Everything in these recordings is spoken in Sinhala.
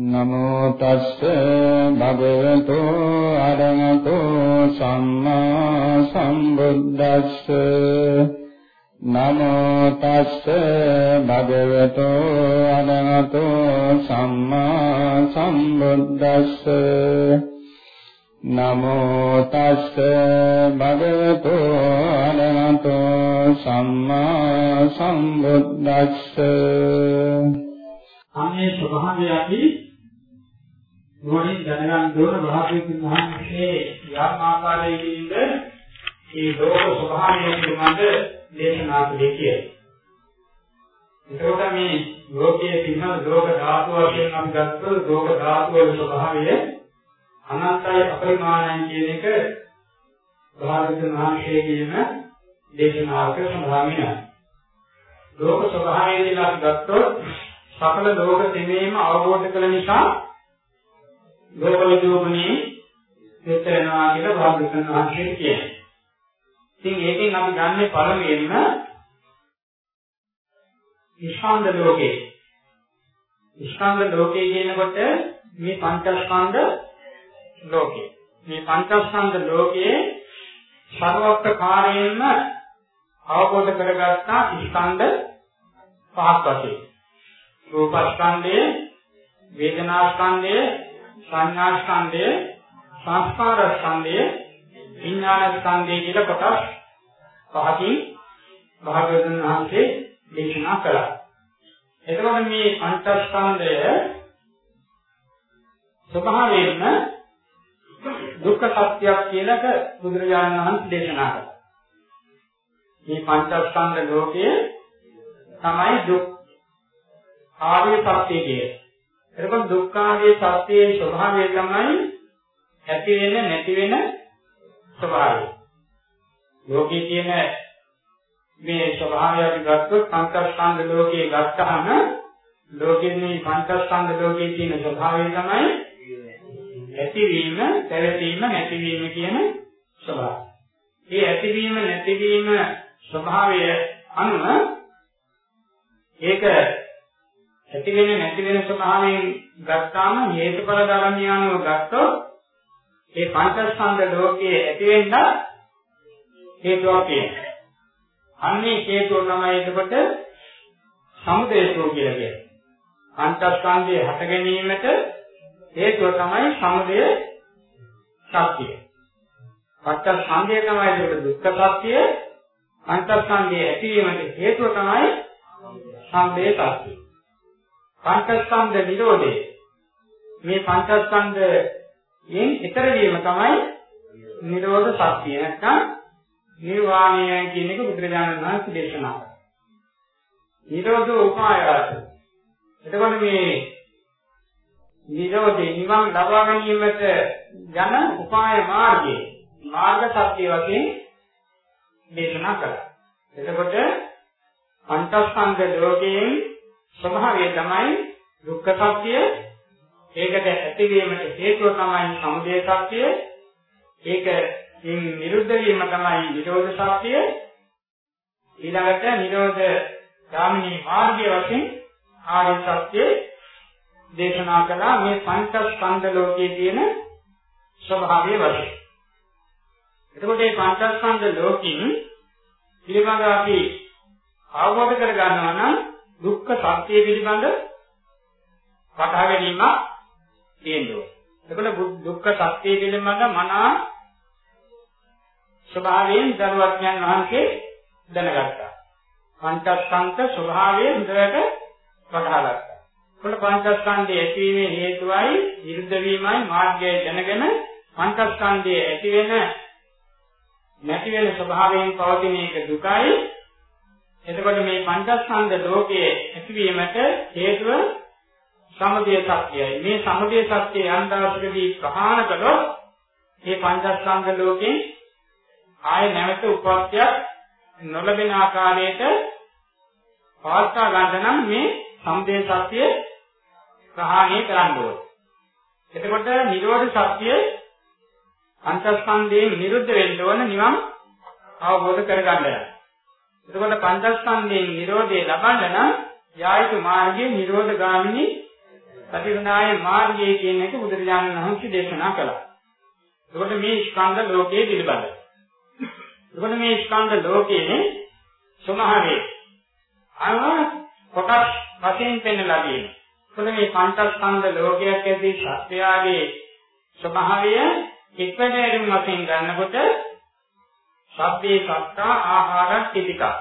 නමෝ තස්ස භගවතු අරහතෝ සම්මා සම්බුද්දස්ස. නමෝ තස්ස භගවතු අරහතෝ සම්මා සම්බුද්දස්ස. නමෝ තස්ස භගවතු අරහතෝ සම්මා සම්බුද්දස්ස. අන්නේ ස්වභාවය අපි නුවණින් දැනගන්න ඕන භාග්‍යවතුන් වහන්සේ යම් ආකාරයකින්ද මේ ලෝක ස්වභාවය පිළිබඳ දේශනා කළේ කියලා. එතකොට මේ ලෝකයේ පිළිබඳ ලෝක ධාතු වශයෙන් අපි ගත්තොත් ලෝක ධාතු වල ස්වභාවය අනන්තයි අපරිමාණයි කියන එක භාග්‍යවතුන් වහන්සේගේම දේශනාවක සඳහන් වෙනවා. ලෝක ස්වභාවය කියලා අපි ගත්තොත් සකල ලෝක තෙමේම අවබෝධ කළ නිසා ලෝක විදෝමනේ දෙතරනවා කියලා භාග්‍යවතුන් වහන්සේ කියනවා. ඉතින් ඒකෙන් අපි ගන්න පළමුවෙන්ම ස්කන්ධ ලෝකේ. ස්කන්ධ ලෝකේ කියනකොට මේ පංචස්කන්ධ ලෝකේ. මේ පංචස්කන්ධ ලෝකයේ සර්වත්කාරයෙන්ම අවබෝධ කරගත්තා ස්කන්ධ පහක් වශයෙන්. රූපස්කන්ධය, වේදනාස්කන්ධය, සංඥාස්කන්ධය, සංස්කාරස්කන්ධය, විඥානස්කන්ධය කියලා කොටස් පහකින් භාග්‍යවතුන් වහන්සේ දේශනා කළා. එතකොට මේ පංචස්කන්ධය ස්වභාවයෙන්ම දුක්ඛ සත්‍යයක් කියලාක බුදුරජාණන් වහන්සේ දේශනා කළා. මේ පංචස්කන්ධ ලෝකයේ තමයි දුක් ආර්ය සත්‍ය කියන්නේ. එතකොට දුක්ඛාගේ සත්‍යයේ ස්වභාවය තමයි ඇති වෙන නැති වෙන ස්වභාවය. ලෝකයේ තියෙන මේ ස්වභාවය අපි ගත්තොත් පංචස්කන්ධ ලෝකයේ ගත්තහම ලෝකයේ මේ පංචස්කන්ධ ලෝකයේ තියෙන ස්වභාවය තමයි ඇතිවීම, පැවතීම, නැතිවීම කියන ස්වභාවය. මේ ඇතිවීම, නැතිවීම ස්වභාවය අනුව ඒක ඇති වෙන නැති වෙන ස්වභාවයෙන් ගත්තාම හේතුඵල ධර්මය අනුව ගත්තොත් ඒ පංචස්කන්ධ ලෝකයේ ඇති වෙන්න හේතුවක් තියෙනවා. අන්නේ හේතුව තමයි එතකොට සමුදේශෝ කියලා කියන්නේ. පංචස්කන්ධයේ හට ගැනීමට හේතුව තමයි සමුදය සත්‍යය. පංචස්කන්ධය තමයි ඒකට දුක්ඛ සත්‍යය. පංචස්කන්ධයේ ඇතිවීමට හේතුව තමයි සමුදය සත්‍යය. පංචස්කන්ධ නිරෝධය මේ පංචස්කන්ධයෙන් ඈතර වීම තමයි නිරෝධ සත්‍ය නැත්නම් නිර්වාණය කියන එක බුදුරජාණන් වහන්සේ දේශනා කළා. නිරෝධ උපායات. එතකොට මේ නිරෝධේ නිවන් ලබා ගැනීමට යන උපාය මාර්ගය මාර්ග සත්‍ය වශයෙන් දේශනා කළා. එතකොට පංචස්කන්ධ ලෝකයෙන් ස්වභාවය තමයි දුක්ඛ සත්‍ය. ඒකට ඇතිවීමට හේතුව තමයි සමුදය සත්‍ය. ඒක ඉන් නිරුද්ධ වීම තමයි නිරෝධ සත්‍ය. ඊළඟට නිරෝධ ගාමිනී මාර්ගය වශයෙන් ආර්ය සත්‍ය දේශනා කළා මේ පංචස්කන්ධ ලෝකයේ තියෙන ස්වභාවය වශයෙන්. එතකොට මේ පංචස්කන්ධ ලෝකින් පිළිබඳව අපි අවබෝධ කර ගන්නවා නම් දුක්ඛ සත්‍ය පිළිබඳ වටහා ගැනීමක් තියෙනවා. එතකොට දුක්ඛ සත්‍ය පිළිබඳ මනා ස්වභාවයෙන් දරුවඥන් වහන්සේ දැනගත්තා. පංචස්කන්ධ ස්වභාවය හොඳට වටහා ගත්තා. එතකොට පංචස්කන්ධයේ ඇතිවීමේ හේතුවයි විරුද්ධ වීමයි මාර්ගය දැනගෙන පංචස්කන්ධයේ ඇති වෙන නැති වෙන ස්වභාවයෙන් පවතින එක දුකයි එතකොට මේ පංචස්කන්ධ ලෝකයේ ඇතිවීමට හේතුව සමුදය සත්‍යයයි. මේ සමුදය සත්‍යය යන්දාසකදී ප්‍රහාණ කළොත් මේ පංචස්කන්ධ ලෝකේ ආය නැවත උපත්යක් නොලබෙන ආකාරයට පවත්වා ගන්න නම් මේ සමුදය සත්‍යය ප්‍රහාණය කරන්න ඕනේ. එතකොට නිරෝධ සත්‍යය පංචස්කන්ධයෙන් නිරුද්ධ වෙන්න ඕන නිවන් අවබෝධ කරගන්න. එතකොට පංචස්කන්ධයෙන් Nirodhe ලබන්න නම් යායුතු මාර්ගයේ Nirodha ගාමිනී ප්‍රතිපදායේ මාර්ගය කියන එක බුදුරජාණන් වහන්සේ දේශනා කළා. එතකොට මේ ස්කන්ධ ලෝකයේ පිළිබඳ. එතකොට මේ ස්කන්ධ ලෝකයේ ස්වභාවය අව කොටස් වශයෙන් පෙන්වලා තියෙනවා. එතකොට මේ පංචස්කන්ධ ලෝකයක් ඇදී සත්‍යයේ ස්වභාවය එක්වැදෑරුම් වශයෙන් ගන්නකොට සබ්බේ සත්තා ආහාරක් පිටිකා.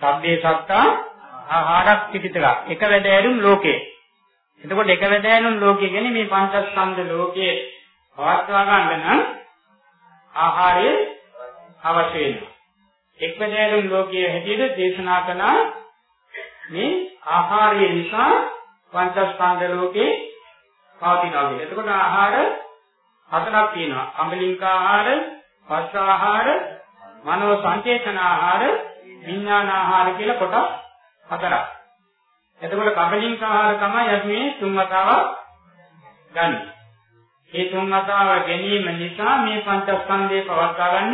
සබ්බේ සත්තා ආහාරක් පිටිකා. එක වැදෑරුම් ලෝකේ. එතකොට එක වැදෑරුම් ලෝකේ කියන්නේ මේ පංචස්කන්ධ ලෝකයේ පවත්වා ගන්න නම් ආහාරය අවශ්‍ය වෙනවා. එක් වැදෑරුම් ලෝකයේ හැටියට දේශනා කළා මේ ආහාරය නිසා පංචස්කන්ධ ලෝකේ පවතිනවා කියන්නේ. එතකොට ආහාර හතරක් තියෙනවා. අඹලින්ක ආහාර, පස්ස ආහාර, මනෝ සංචේතන ආහාර, විඥාන ආහාර කියලා කොටස් හතරක්. එතකොට කබලින්ක ආහාර තමයි අපි මේ තුන් වතාවක් ගන්න. මේ තුන් වතාව ගැනීම නිසා මේ පංචස්කන්ධය පවත්වා ගන්න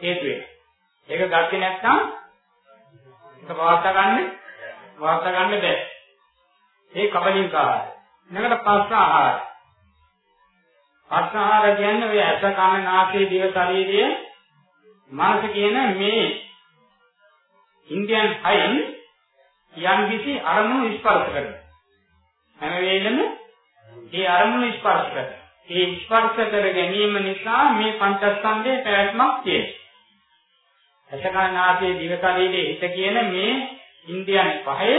හේතු වෙනවා. ඒක ගත්තේ නැත්නම් ඒක පවත්වා ගන්න පවත්වා ගන්න බැහැ. ඒ කබලින්ක ආහාර. ඊළඟට පස්ස ආහාර. පස්ස ආහාර කියන්නේ ඔය ඇස කන නාසය දිව ශරීරය මනස කියන මේ ඉන්දියන් හයින් යම් කිසි අරමුණු ස්පර්ශ කරනවා. හැම වෙලෙම ඒ අරමුණු ස්පර්ශ කරනවා. ඒ ස්පර්ශ කර ගැනීම නිසා මේ පංචස්කන්ධයේ පැවැත්මක් තියෙනවා. අසකනාසේ දිවකලීලේ හිත කියන මේ ඉන්දියන් පහේ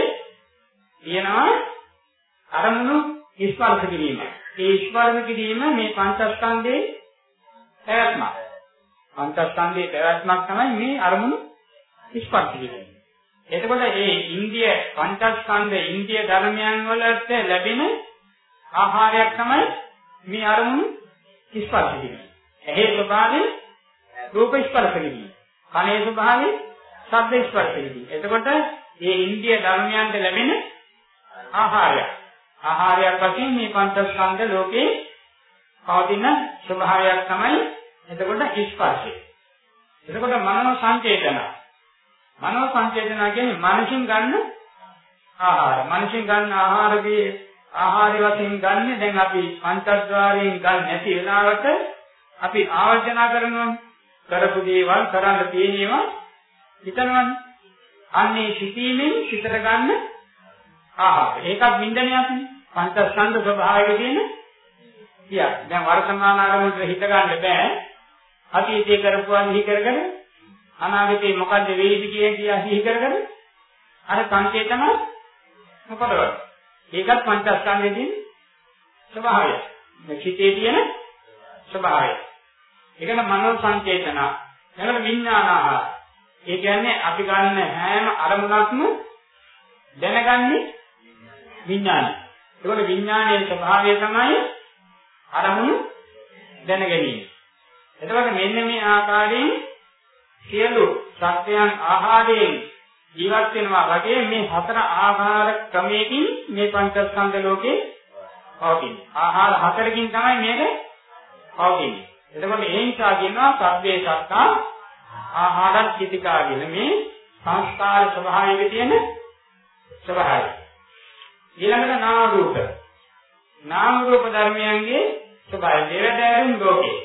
තියෙනවා අරමුණු ස්පර්ශ කිරීම. ඒ ස්පර්ශ කිරීම මේ පංචස්කන්ධයේ පැවැත්මක්. පංචස්කන්ධයේ පැවැත්මක් තමයි මේ අරමුණු ස්පර්ශ කිරීම. එතකොට මේ ඉන්දිය පංචස්කන්ධ ඉන්දිය ධර්මයන් වලට ලැබෙන ආහාරයක් තමයි මේ අරමුණු ස්පර්ශ කිරීම. ඇහි ස්වභාවය රූප ස්පර්ශ කිරීම. කනේ ස්වභාවය ශබ්ද ස්පර්ශ කිරීම. එතකොට මේ ඉන්දිය ධර්මයන්ට ලැබෙන ආහාරයක්. ආහාරයක් වශයෙන් මේ පංචස්කන්ධ ලෝකේ පවතින ස්වභාවයක් තමයි එතකොට ස්පර්ශය. එතකොට මනෝ සංචේතන. මනෝ සංචේතන කියන්නේ මනසින් ගන්න ආහාර. මනසින් ගන්න ආහාරගේ ආහාර වශයෙන් ගන්න දැන් අපි පංචද්වාරයෙන් ගන්න නැති වෙලාවට අපි ආවර්ජනා කරනවානේ. කරපු දේවල් කරන්න තියෙනවා හිතනවානේ. අන්නේ සිටීමෙන් සිතට ගන්න ආහාර. ඒකත් වින්දනයක් නේ. පංචස්කන්ධ ස්වභාවයක තියෙන කියක්. දැන් වර්තමාන ආරමුණට හිත ගන්න බෑ. අතීතයේ කරපුවා නිහි කරගෙන අනාගතේ මොකද්ද වෙයිද කියන කියා සිහි කරගෙන අර සංකේතන මොකදද? ඒකත් පංචස්කන්ධයේ තියෙන ස්වභාවය. මේ හිතේ තියෙන ස්වභාවය. ඒකන මනෝ සංකේතන. එතන විඥානාහාර. ඒ කියන්නේ අපි ගන්න හැම අරමුණක්ම දැනගන්නේ විඥානයි. ඒකට විඥානයේ ස්වභාවය තමයි අරමුණු දැන ගැනීම. එතකොට මෙන්න මේ ආකාරයෙන් සියලු සත්‍යයන් ආහාරයෙන් ජීවත් වෙනවා වගේ මේ හතර ආහාර ක්‍රමයකින් මේ පංචස්කන්ධ ලෝකේ පවතින. ආහාර හතරකින් තමයි මේක පවතින්නේ. එතකොට ඒ නිසා කියනවා සබ්බේ සත්තා ආහාරත් චිතිකා කියන මේ සංස්කාර ස්වභාවයේ තියෙන ස්වභාවය. ඊළඟට නාම රූප. නාම රූප ධර්මයන්ගේ ස්වභාවය දෙවදෑරුම් ලෝකේ.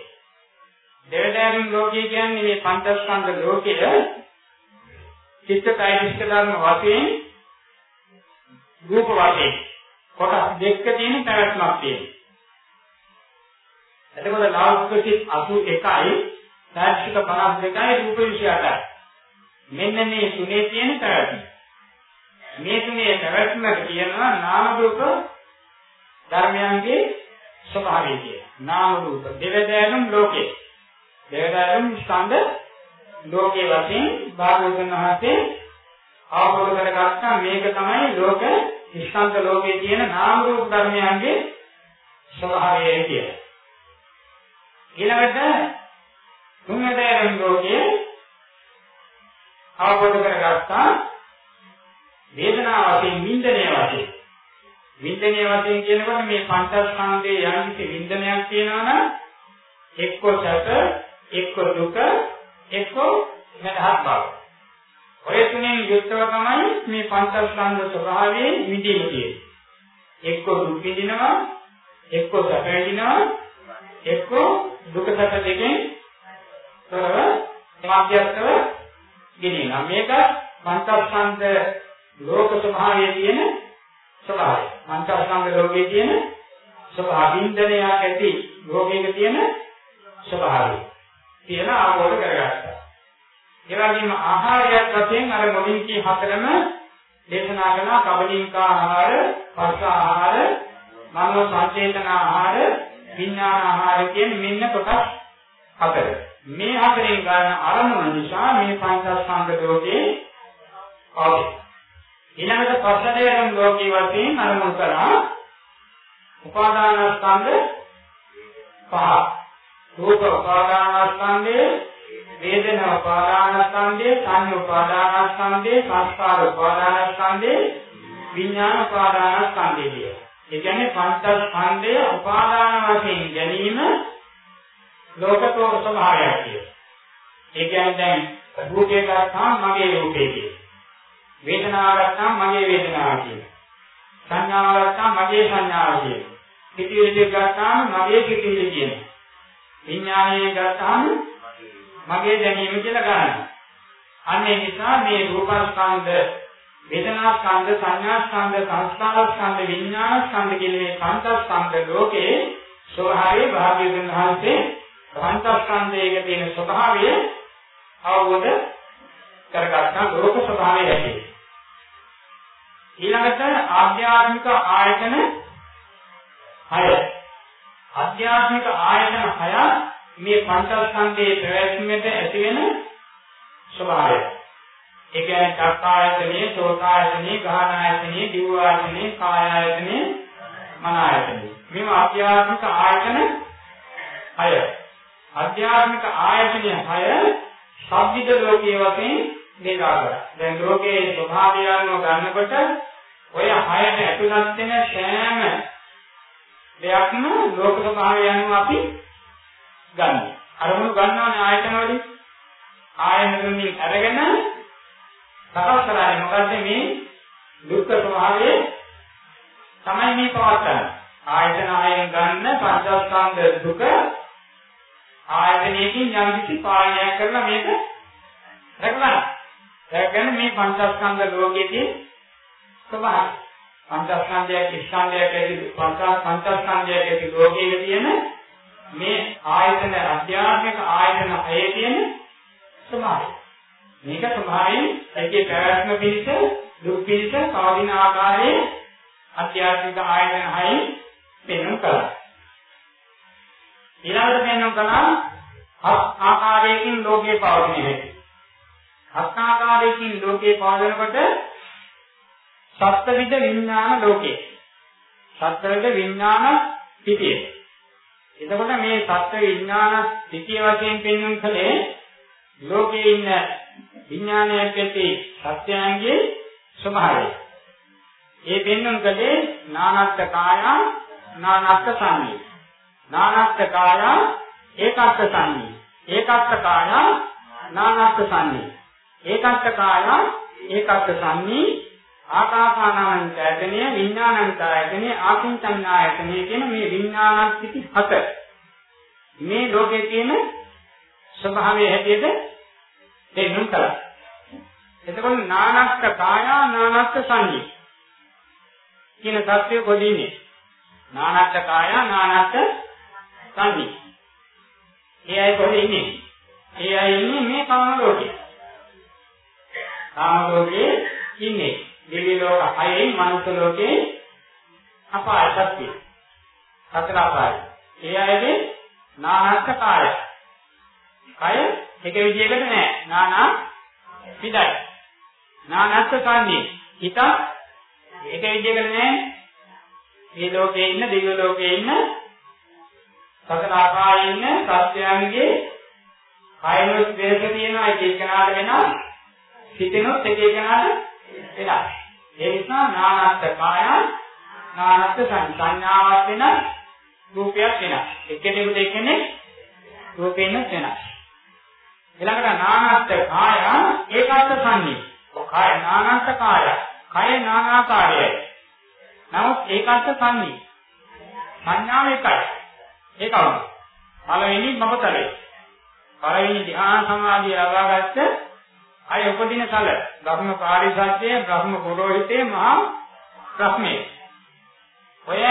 දෙවදෑරුම් ලෝකේ කියන්නේ මේ පංචස්කන්ධ ලෝකයේ චිත්තකායික ධර්ම වශයෙන් රූප වශයෙන් කොටස් දෙකක තියෙන පැවැත්මක් තියෙනවා. එතකොට ලෞකික සිත් 81යි සාක්ෂික 52යි රූප 28යි. මෙන්න මේ තුනේ තියෙන පැවැත්ම. මේ තුනේ පැවැත්මට කියනවා නාම රූප ධර්මයන්ගේ ස්වභාවය කියලා. නාම රූප දෙවදෑනුම් ලෝකේ. දෙවදෑනුම් ස්කන්ධ ලෝකේ වශයෙන් භාගවතුන් වහන්සේ අවබෝධ කරගත්තා මේක තමයි ලෝක ස්කන්ධ ලෝකේ තියෙන නාම රූප ධර්මයන්ගේ ස්වභාවය කියලා. ඊළඟට තුන්වැදෑනුම් ලෝකයේ අවබෝධ කරගත්තා වේදනාව වශයෙන් වින්දනය වශයෙන් වින්දනය වශයෙන් කියනකොට මේ පංචස්කන්ධයේ යම් කිසි වින්දනයක් තියෙනවා නම් එක්ක සැප එක්ක දුක එක්ක නැදහත් බව. ඔය තුනෙන් යුක්තව තමයි මේ පංචස්කන්ධ ස්වභාවයේ විඳින්න තියෙන්නේ. එක්ක දුක් විඳිනවා, එක්ක සැප විඳිනවා, එක්ක දුක සැප දෙකෙන් තොරව මධ්‍යස්ථව ගෙනියනවා. මේක පංචස්කන්ධ ලෝක ස්වභාවයේ තියෙන ස්වභාවය. පංචස්කන්ධ ලෝකයේ තියෙන ස්වභාවින්දනයක් ඇති ලෝකයක තියෙන ස්වභාවය. තියෙන ආවෝද කරගත්තා. ඒ වගේම ආහාරයක් වශයෙන් අර මොදින් කී හතරම දේශනා කරන කබලින්කා ආහාර, පස්ස ආහාර, මනෝ සංචේතන ආහාර, විඥාන ආහාර කියන මෙන්න කොටස් හතර. මේ හතරෙන් ගන්න අරමුණ නිසා මේ පංචස්කන්ධ ලෝකේ පවතී. ඊළඟට පස්සදේරම් ලෝකේ වශයෙන් අරමුණු කරා උපාදානස්කන්ධ පහ. රූප උපාදානස්කන්ධේ වේදනා උපාදානස්කන්ධේ සංඥා උපාදානස්කන්ධේ සංස්කාර උපාදානස්කන්ධේ විඥාන උපාදානස්කන්ධේ ඒ කියන්නේ පංචස්කන්ධය උපාදාන වශයෙන් ගැනීම ලෝකතෝ ස්වභාවයක් කිය. ඒ කියන්නේ දැන් රූපේ ගත්තාම මගේ රූපේ කිය. වේදනාව ගත්තාම මගේ වේදනාව කිය. සංඥාව ගත්තාම මගේ සංඥාව කිය. පිටිවිලි ගත්තාම මගේ පිටිවිලි කියන. විඥානය ගත්තාම මගේ දැනීම කියලා ගන්නවා. අන්න ඒ නිසා මේ රූපස්කන්ධ, වේදනාස්කන්ධ, සංඥාස්කන්ධ, සංස්කාරස්කන්ධ, විඥානස්කන්ධ කියන මේ පංචස්කන්ධ ලෝකේ ස්වභාවයේ භාග්‍යවතුන් වහන්සේ පංචස්කන්ධයක තියෙන ස්වභාවය අවබෝධ කරගත්තා ලෝක ස්වභාවය ඇති. ඊළඟට ආධ්‍යාත්මික ආයතන 6. ආධ්‍යාත්මික ආයතන 6 මේ පංචස්කන්ධයේ ප්‍රවැත්මට ඇති වෙන ස්වභාවය. ඒ කියන්නේ චක්කායතනේ, සෝතායතනේ, ගාහනායතනේ, දිවආයතනේ, කායායතනේ, මනායතනේ. මේ ආධ්‍යාත්මික ආයතන 6. ආධ්‍යාත්මික ආයතන 6 සබ්බිද ලෝකයේ වශයෙන් බෙදාගන්න. දැන් ලෝකයේ ස්වභාවය අනුව ගන්නකොට ඔය 6ට ඇතුළත් වෙන සෑම දෙයක්ම ලෝක ස්වභාවය අනුව අපි ගන්න. අරමුණු ගන්නවනේ ආයතන වලින්. ආයතන වලින් අරගෙන සකස් කරන්නේ මොකද්ද මේ දුක්ඛ ස්වභාවය තමයි මේ පවත්තන. ආයතන ආයෙන් ගන්න පංචස්කන්ධ දුක ආයතනයකින් යම් කිසි පාලනයක් කරලා මේක රැකගන්න. රැකගෙන මේ පංචස්කන්ධ ලෝකයේදී ස්වභාවය. පංචස්කන්ධයක් ස්කන්ධයක් ඇති පංච පංචස්කන්ධයක් ඇති ලෝකයේ තියෙන මේ ආයතන අධ්‍යාත්මික ආයතන හයේ තියෙන ස්වභාවය. මේක ස්වභාවයෙන් ඒකේ පැවැත්ම පිළිස දුක් පිළිස පවතින ආකාරයේ අධ්‍යාත්මික ආයතන හයේ පෙන්වන කලා. ඊළඟට පෙන්වන කලා හත් ආකාරයකින් ලෝකේ පවතින හැටි. හත් ආකාරයකින් ලෝකේ පවතිනකොට සත්ත්වවිද විඥාන ලෝකේ. සත්ත්වවිද විඥාන පිටියේ එතකොට මේ සත්‍ය විඥාන සිටිය වශයෙන් පෙන්වන කලේ ලෝකයේ ඉන්න විඥානයක් ඇති සත්‍යයන්ගේ ස්වභාවය. ඒ පෙන්වන කලේ නානත්ත් කාය නානත්ත් සංනී. නානත්ත් කාය ඒකත්ත් සංනී. ඒකත්ත් කාය නානත්ත් සංනී. ඒකත්ත් කාය ඒකත්ත් සංනී ආකාසානාන්තයතනෙ විඥානන්තයතනෙ ආකින්චන්නායතනෙ කියන මේ විඥාන ස්ථಿತಿ හත මේ ලෝකයේ තියෙන ස්වභාවය හැටියට දෙන්නුම් කරා. එතකොට නානස්ක කායා නානස්ක සංඤී කියන සත්‍ය කොදින්නේ නානස්ක කායා නානස්ක සංඤී. ඒ අය කොහෙද ඉන්නේ? ඒ අය ඉන්නේ මේ කාම ලෝකේ. කාම ලෝකේ ඉන්නේ දිව්‍ය ලෝක හයෙන් මනුස්ස ලෝකේ අපායත් තියෙනවා. සතර අපාය. ඒ අයගේ නානස්ක කාය. කය එක විදියකට නෑ. නානා පිටයි. නානස්ක කන්නේ. හිත එක විදියකට නෑ. මේ ලෝකේ ඉන්න දිව්‍ය ලෝකේ ඉන්න සතර අපායේ ඉන්න සත්‍යයන්ගේ කයනොත් වේක තියෙනවා එක එකනාට වෙනවා. හිතෙනොත් එක එකනාට වෙනස්. ඒ නිසා නානත්ත් කායං නානත්ත් සංඥාවක් වෙන රූපයක් වෙනස්. එක්කෙනෙකුට එක්කෙනෙක් රූපේන වෙනස්. ඊළඟට නානත්ත් කායං ඒකත් සංනි. කාය නානත්ත් කාය. කය නානාකාරයයි. නමුත් ඒකත් සංනී. සංඥාව එකයි. ඒක අවුල. පළවෙනි මමතලේ. පළවෙනි ධ්‍යාන සමාධිය ලබාගත්ත අය උපදින කල බ්‍රහ්ම පාරිසත්‍යය බ්‍රහ්ම පුරোহিතේ මහා ප්‍රශ්නේ. ඔය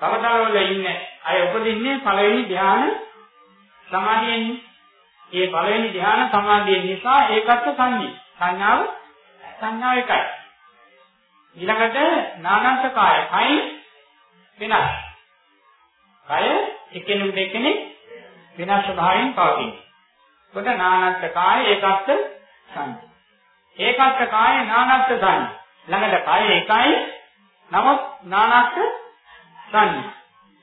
කවදාවල ඉන්නේ අය උපදින්නේ පළවෙනි ධ්‍යාන සමාධියෙන්. ඒ පළවෙනි ධ්‍යාන සමාධිය නිසා ඒකත් සංනී. සංඥාව සංඥාව එකයි. ඊළඟට නානන්ත කාය කයි වෙනස්. කය එකිනෙක දෙකෙනෙක් වෙනස් ස්වභාවයෙන් පවතින. කොට නානත්ත් කාය ඒකත් සංඥා. ඒකත් කාය නානත්ත් සංඥා. ළඟට කය එකයි නමුත් නානත්ත් සංඥා.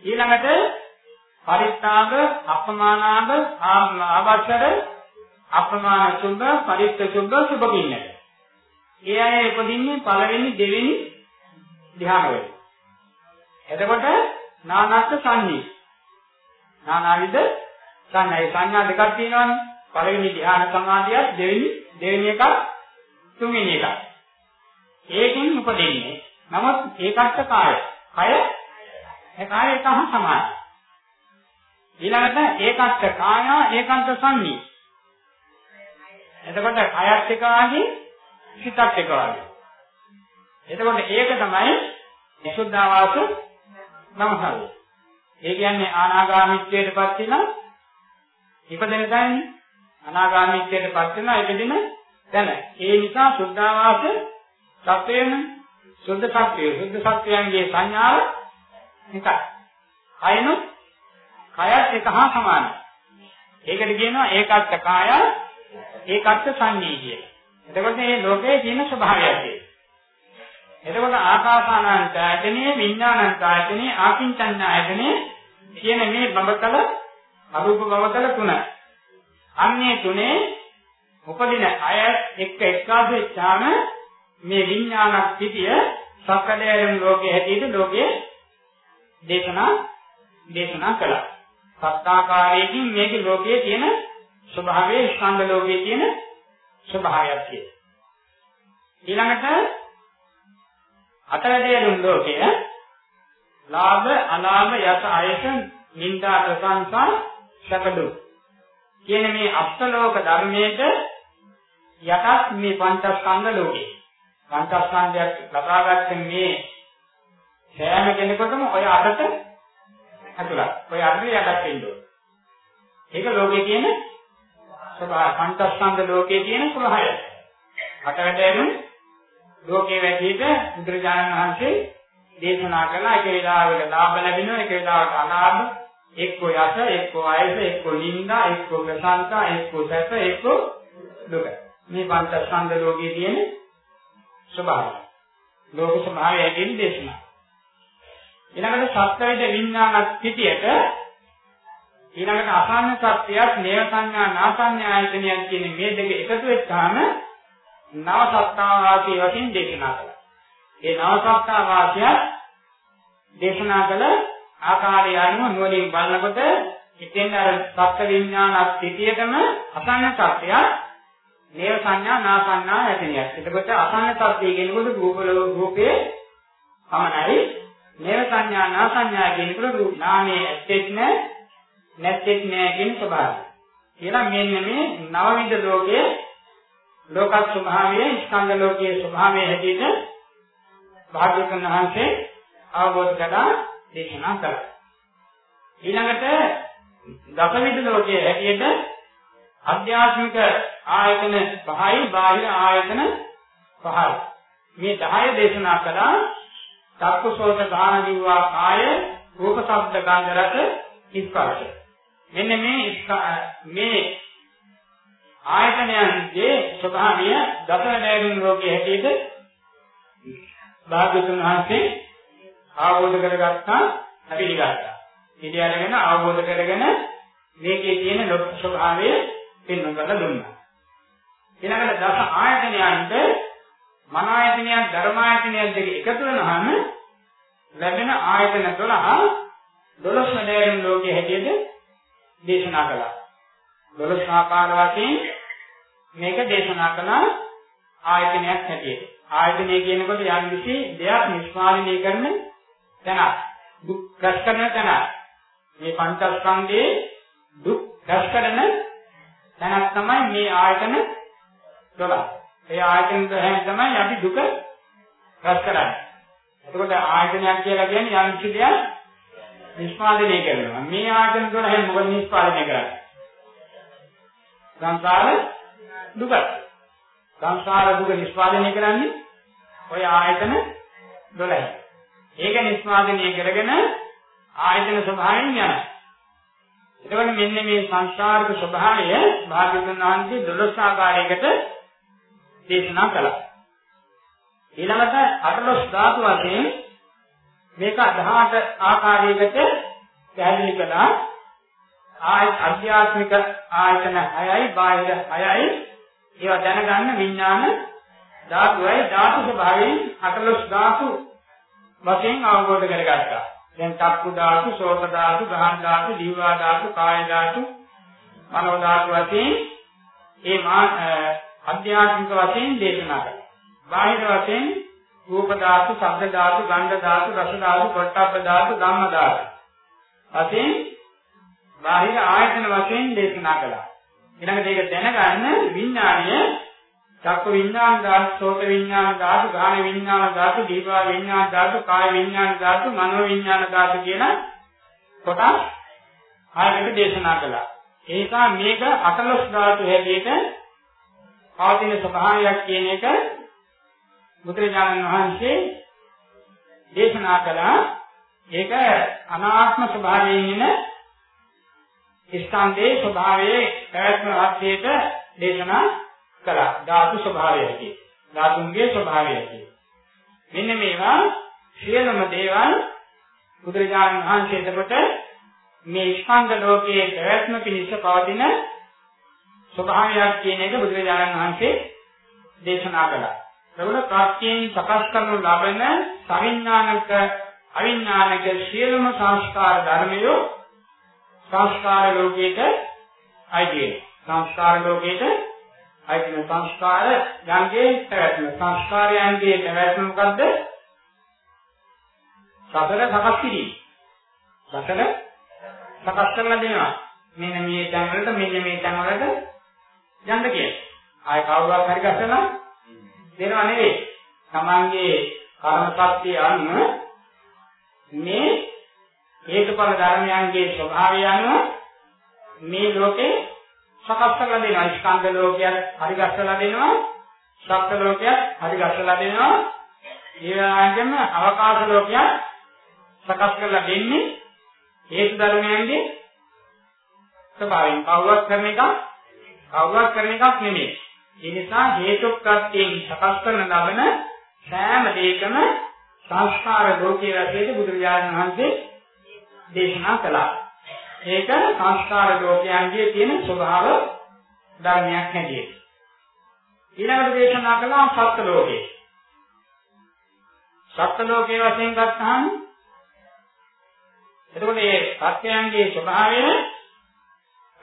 ඊළඟට පරිත්‍යාග අපමානාග ආවචර අපමාන සුභ පරිත්‍ත සුභ සුභ කින්නක. ඒ අය උපදින්නේ පළවෙනි දෙවෙනි ධ්‍යාන වල. එතකොට නානස්ස සංඤී. නානාවිද සංඥා සංඥා දෙකක් තියෙනවානේ. පළවෙනි ධ්‍යාන සමාධියක් දෙවෙනි දෙවෙනි එක තුන්වෙනි එක. ඒකෙන් උපදින්නේ. නමුත් ඒකත් කාය. කය ඒ කාය එකම සමානයි. ඊළඟට ඒකත් කාය ඒකාන්ත සංඤී. එතකොට කයත් එක ආදී සිතත් එක වගේ. එතකොට ඒක තමයි විසුද්ධාවාස නමහල. ඒ කියන්නේ ආනාගාමීත්වයටපත් වෙන ඉපදෙන තැනනේ. අනාගාමීත්වයටපත් වෙන ඉපදෙන තැන. ඒ නිසා සුද්ධාවාස සත්වයන සුද්ධ සත්වය සුද්ධ සත්වයන්ගේ සංඥාව එකයි. කයනොත් කයත් එක හා සමානයි. ඒකට කියනවා ඒකත් කාය ඒකත් සංඤී කියලා. එතකොට මේ ලෝකයේ තියෙන ස්වභාවයක් ඒක. එතකොට ආකාසානංචායතනේ විඥානංචායතනේ ආකින්චඤ්ඤායතනේ කියන මේ බඹතල අරූප බඹතල තුන. අන්නේ තුනේ උපදින අය එක්ක එක්කාසු වෙච්චාම මේ විඥාන පිටිය සකලයෙන් ලෝකයේ හැටියට ලෝකයේ දේශනා දේශනා කළා. සත්‍යාකාරයෙන් මේකේ ලෝකයේ තියෙන ස්වභාවයේ ස්කන්ධ ලෝකයේ තියෙන ස්වභාවයක් තියෙනවා. ඊළඟට අතරදේරුම් ලෝකය ලාභ අලාභ යස අයස නිന്ദා ප්‍රශංසා සකදු කියන මේ අෂ්ටලෝක ධර්මයේද යටත් මේ පංචස්කන්ධ ලෝකේ පංචස්කන්ධයක් ලබාගත්ත මේ සෑම කෙනෙකුටම ඔය අටට ඇතුළත් ඔය අටේ යටත් වෙන්න ඕනේ. ඒක ලෝකේ කියන ස්වභාව පංචස්කන්ධ ලෝකයේ තියෙන ස්වභාවය. අටකට එරුම් ලෝකයේ වැටීට බුදුරජාණන් වහන්සේ දේශනා කළා ඒක වේලාවක ලාභ ලැබෙනවා ඒක වේලාවක අලාභ එක්ක යස එක්ක ආයස එක්ක නිന്ദා එක්ක ප්‍රසංසා එක්ක සැප එක්ක දුක. මේ පංචස්කන්ධ ලෝකයේ තියෙන ස්වභාවය. ලෝක ස්වභාවය ඇතුළේ දේශනා. ඊළඟට සත්‍යවිද විඥානත් පිටියට ඊළඟට අසන්න සත්‍යයක් නේව සංඥා නාසඤ්ඤා ආයතනයක් කියන මේ දෙක එකතු වෙච්චාම නව සත්තාවාසී වශයෙන් දේශනා කළා. ඒ නව සත්තාවාසය දේශනා කළ ආකාරය අනුව නුවණින් බලනකොට ඉතින් අර සත්ත්ව විඥාන ස්ථිතියටම අසන්න සත්‍යයක් නේව සංඥා නාසඤ්ඤා ආයතනයක්. එතකොට අසන්න සත්‍යය කියනකොට රූප රූපයේ පමණයි නේව සංඥා නාසඤ්ඤා කියනකොට රූප නාමයේ ඇත්තෙත් නැහැ නැත්තේත් නෑ කියන ස්වභාවය. කියලා මෙන්න මේ නවවිද ලෝකයේ ලෝක ස්වභාවයේ ස්කන්ධ ලෝකයේ ස්වභාවය හැටියට භාග්‍යවතුන් වහන්සේ අවබෝධ කළා දේශනා කළා. ඊළඟට දසවිද ලෝකයේ හැටියට අධ්‍යාත්මික ආයතන පහයි බාහිර ආයතන පහයි. මේ 10 දේශනා කළා චක්කසෝත ගාන දිව්වා කාය රූප ශබ්ද ගන්ධ රස ස්පර්ශ මෙන්න මේ මේ ආයතනයන්ගේ ස්වභාවය දසනෑරුන් ලෝකයේ හැටියට භාග්‍යතුන් වහන්සේ ආවෝධ කරගත්තා පිළිගත්තා. ඉතින් අරගෙන ආවෝධ කරගෙන මේකේ තියෙන ලොකු ස්වභාවය පෙන්වන්න කරලා දුන්නා. ඊළඟට දස ආයතනයන්ට මන ආයතනයක් ධර්ම ආයතනයක් දෙක එකතු වෙනහම ලැබෙන ආයතන 12 දොළොස් නෑරුන් ලෝකයේ හැටියට දේශනා කළා. දොළොස් ආකාර වශයෙන් මේක දේශනා කළා ආයතනයක් හැටියට. ආයතනය කියනකොට යම් කිසි දෙයක් නිෂ්පාදනය කරන තැනක්. දුක් රැස් කරන තැනක්. මේ පංචස්කන්ධයේ දුක් රැස් කරන තැනක් තමයි මේ ආයතන 12. ඒ ආයතන 12 තමයි අපි දුක රැස් කරන්නේ. එතකොට ආයතනයක් කියලා කියන්නේ යම් කිසි දෙයක් නිෂ්පාදනය කරනවා. මේ ආයතන 12 මොකද නිෂ්පාදනය කරන්නේ? සංසාර දුක. සංසාර දුක නිෂ්පාදනය කරන්නේ ඔය ආයතන 12. ඒක නිෂ්පාදනය කරගෙන ආයතන ස්වභාවයෙන් යනවා. එතකොට මෙන්න මේ සංසාරික ස්වභාවය භාග්‍යවතුන් වහන්සේ 12 ආකාරයකට දේශනා කළා. ඊළඟට අටලොස් ධාතු වශයෙන් මේක 18 ආකාරයකට පැහැදිලි කළා. ආය අධ්‍යාත්මික ආයතන 6යි බාහිර 6යි ඒවා දැනගන්න විඥාන ධාතුවයි ධාතු ස්වභාවයෙන් අටලොස් ධාතු වශයෙන් අවබෝධ කරගත්තා. දැන් චක්කු ධාතු, සෝත ධාතු, ගහන ධාතු, ජීවා ධාතු, කාය ධාතු, මනෝ ධාතු වශයෙන් ඒ මා අධ්‍යාත්මික වශයෙන් දේශනා කළා. බාහිර වශයෙන් රූප ධාතු, ශබ්ද ධාතු, ගන්ධ ධාතු, රස ධාතු, පොට්ටබ්බ ධාතු, ධම්ම ධාතු. වශයෙන් බාහිර ආයතන වශයෙන් දේශනා කළා. ඊළඟට ඒක දැනගන්න විඥාණය චක්ක විඥාන ධාතු, සෝත විඥාන ධාතු, ගාන විඥාන ධාතු, දීපා විඥාන ධාතු, කාය විඥාන ධාතු, මනෝ විඥාන ධාතු කියන කොටස් ආයතන දේශනා කළා. ඒක මේක අටලොස් ධාතු හැටියට පවතින ස්වභාවයක් කියන එක බුදුරජාණන් වහන්සේ දේශනා කළා. ඒක අනාත්ම ස්වභාවයෙන් ඉන ස්කන්ධයේ ස්වභාවයේ පැවැත්ම වාක්‍යයට දේශනා කළා. ධාතු ස්වභාවය ඇති. ධාතුන්ගේ ස්වභාවය ඇති. මෙන්න මේවා සියලුම දේවල් බුදුරජාණන් වහන්සේ එතකොට මේ ස්කන්ධ ලෝකයේ පැවැත්ම පිණිස පවතින ස්වභාවයක් කියන එක බුදුරජාණන් වහන්සේ දේශනා කළා. එතකොට ප්‍රත්‍යයෙන් සකස් කරනු ලබන සවිඥානික අවිඥානික සියලුම සංස්කාර ධර්මයෝ සංස්කාර ලෝකයට අයිති සංස්කාර ලෝකයට අයිති සංස්කාර යන්ගේ පැවැත්ම. සංස්කාරයන්ගේ පැවැත්ම මොකද්ද? සතර සකස් කිරීම. සතර සකස් කරලා දෙනවා. මෙන්න මේ තැන් වලට මෙන්න මේ තැන් වලට යන්න කියලා. ආය කවුරුත් හරි ගස්සලා දෙනවා නෙවෙයි. තමන්ගේ කර්ම ශක්තිය අනුව මේ හේතුඵල ධර්මයන්ගේ ස්වභාවය අනුව මේ ලෝකේ සකස් කරලා දෙනවා. ස්කන්ධ ලෝකයක් හරි ගස්සලා දෙනවා. ශබ්ද ලෝකයක් හරි ගස්සලා දෙනවා. ඒ වගේම අවකාශ ලෝකයක් සකස් කරලා දෙන්නේ හේතු ධර්මයන්ගේ ස්වභාවයෙන් කවුරුත් කරන එක කවුරුත් කරන එකක් නෙමෙයි. ඒ නිසා හේතු ප්‍රත්‍යයෙන් සකස් කරන ලබන සෑම දෙයකම සංස්කාර ලෝකයේ රැකේ බුදුරජාණන් වහන්සේ දේශනා කළා. ඒක සංස්කාර ලෝකයන්ගේ තියෙන ස්වභාව ධර්මයක් හැටියට. ඊළඟට දේශනා කළා සත්ත්ව ලෝකේ. සත්ත්ව ලෝකයේ වශයෙන් ගත්තාම එතකොට මේ සත්‍යයන්ගේ ස්වභාවය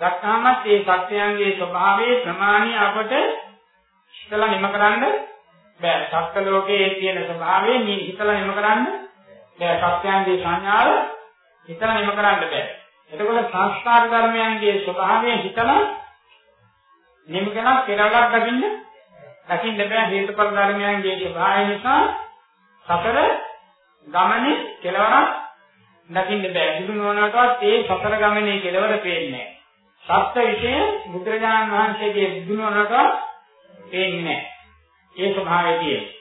ගත්තාම මේ සත්‍යයන්ගේ ස්වභාවයේ ප්‍රමාණය අපට හිතලා නිම කරන්න බෑ. සත්ත්ව ලෝකයේ තියෙන ස්වභාවය හිතලා නිම කරන්න බෑ. සත්‍යයන්ගේ සංඥාව හිතලා නිම කරන්න බෑ. එතකොට සංස්කාර ධර්මයන්ගේ ස්වභාවය හිතලා නිම කරලා කෙරවලක් දකින්න දකින්න බෑ හේතුඵල ධර්මයන්ගේ ස්වභාවය නිසා සතර ගමනේ කෙලවරක් දකින්න බෑ. බුදු නොවනකවත් ඒ සතර ගමනේ කෙලවර පේන්නේ නෑ. සත්‍ය විශේෂ බුදුරජාණන් වහන්සේගේ බුදු නොවනකවත් පේන්නේ නෑ. ඒ ස්වභාවය තියෙන්නේ.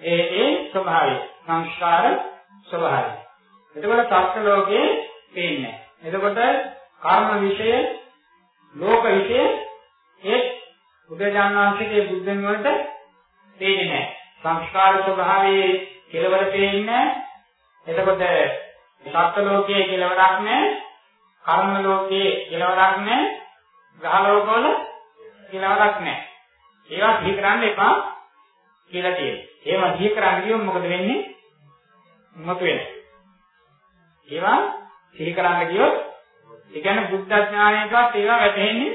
ඒ ඒ ස්වභාවය සංස්කාර ස්වභාවය එතකොට සත්‍ය ලෝකේ පේන්නේ එතකොට කර්ම විෂය, ලෝක විෂය ඒ බුදුජානනාංශයේ බුද්ධන් වලට පේන්නේ නැහැ. සංස්කාර ස්වභාවයේ කෙලවර පේන්නේ එතකොට සත්‍ය ලෝකයේ කෙලවරක් නැහැ. කර්ම ලෝකයේ කෙලවරක් නැහැ. ග්‍රහ ලෝකවල කෙලවරක් නැහැ. ඒවා සිහි කරන්න එපා කියලා තියෙනවා. ඒවා සිහි කරන්න ගියොත් මොකද වෙන්නේ? මොකද වෙන්නේ? ඒවා සිහි කරන්න ගියොත් ඒ කියන්නේ බුද්ධ ඥානයකවත් ඒවා වැටහෙන්නේ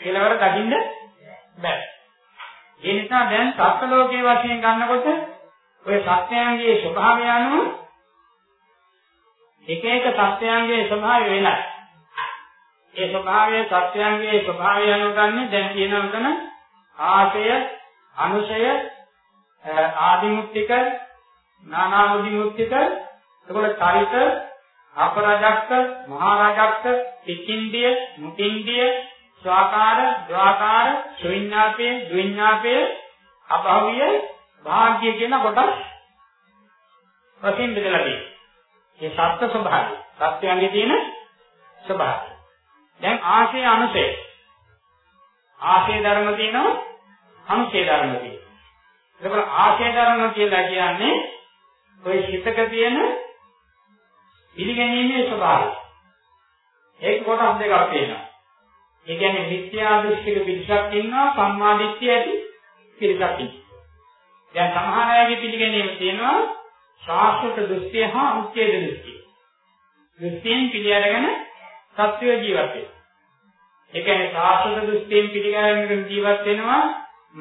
කෙලවර දකින්න බෑ. ඒ නිසා දැන් සත්ත්ව ලෝකයේ වශයෙන් ගන්නකොට ඔය සත්‍යයන්ගේ ස්වභාවය අනුව එක එක සත්‍යයන්ගේ ස්වභාවය වෙනයි. ඒ ස්වභාවය සත්‍යයන්ගේ ස්වභාවය අනුව ගන්න දැන් කියනවා මෙතන ආශය, අනුශය, ආදිමුත්තික, නානාමුදිමුත්තික, එතකොට චරිත, අපරාජක්ක, මහරජක්ක, පිකින්දිය, මුකින්දිය, ස්වාකාර, ද්වාකාර, ශ්‍රිඤ්ඤාපේ, ද්විඤ්ඤාපේ, අභාවිය, භාග්‍ය කියන කොටස් වශයෙන් බෙදලා තියෙනවා. මේ සත්‍ය ස්වභාවය, සත්‍යයන්ගේ තියෙන ස්වභාවය. දැන් ආශය අනුසය. ආශය ධර්ම තියෙනවා, අනුසය ධර්ම තියෙනවා. එතකොට ආශය ධර්ම කියලා කියන්නේ ඔය හිතක තියෙන පිළිගැනීමේ ස්වභාවය. ඒක කොටස් දෙකක් තියෙනවා. ඒ කියන්නේ මිත්‍යා දෘෂ්ටික පිරිසක් ඉන්නවා සම්මා දිට්ඨිය ඇති පිරිසක් ඉන්නවා. දැන් සමහර අයගේ පිළිගැනීම තියෙනවා ශාස්ත්‍ර දෘෂ්ටිය හා උච්ඡේද දෘෂ්ටිය. දෘෂ්ටියෙන් පිළි අරගෙන සත්‍ය ජීවත් වෙනවා. ඒ කියන්නේ ශාස්ත්‍ර දෘෂ්ටියෙන් පිළිගැනීමෙන් ජීවත් වෙනවා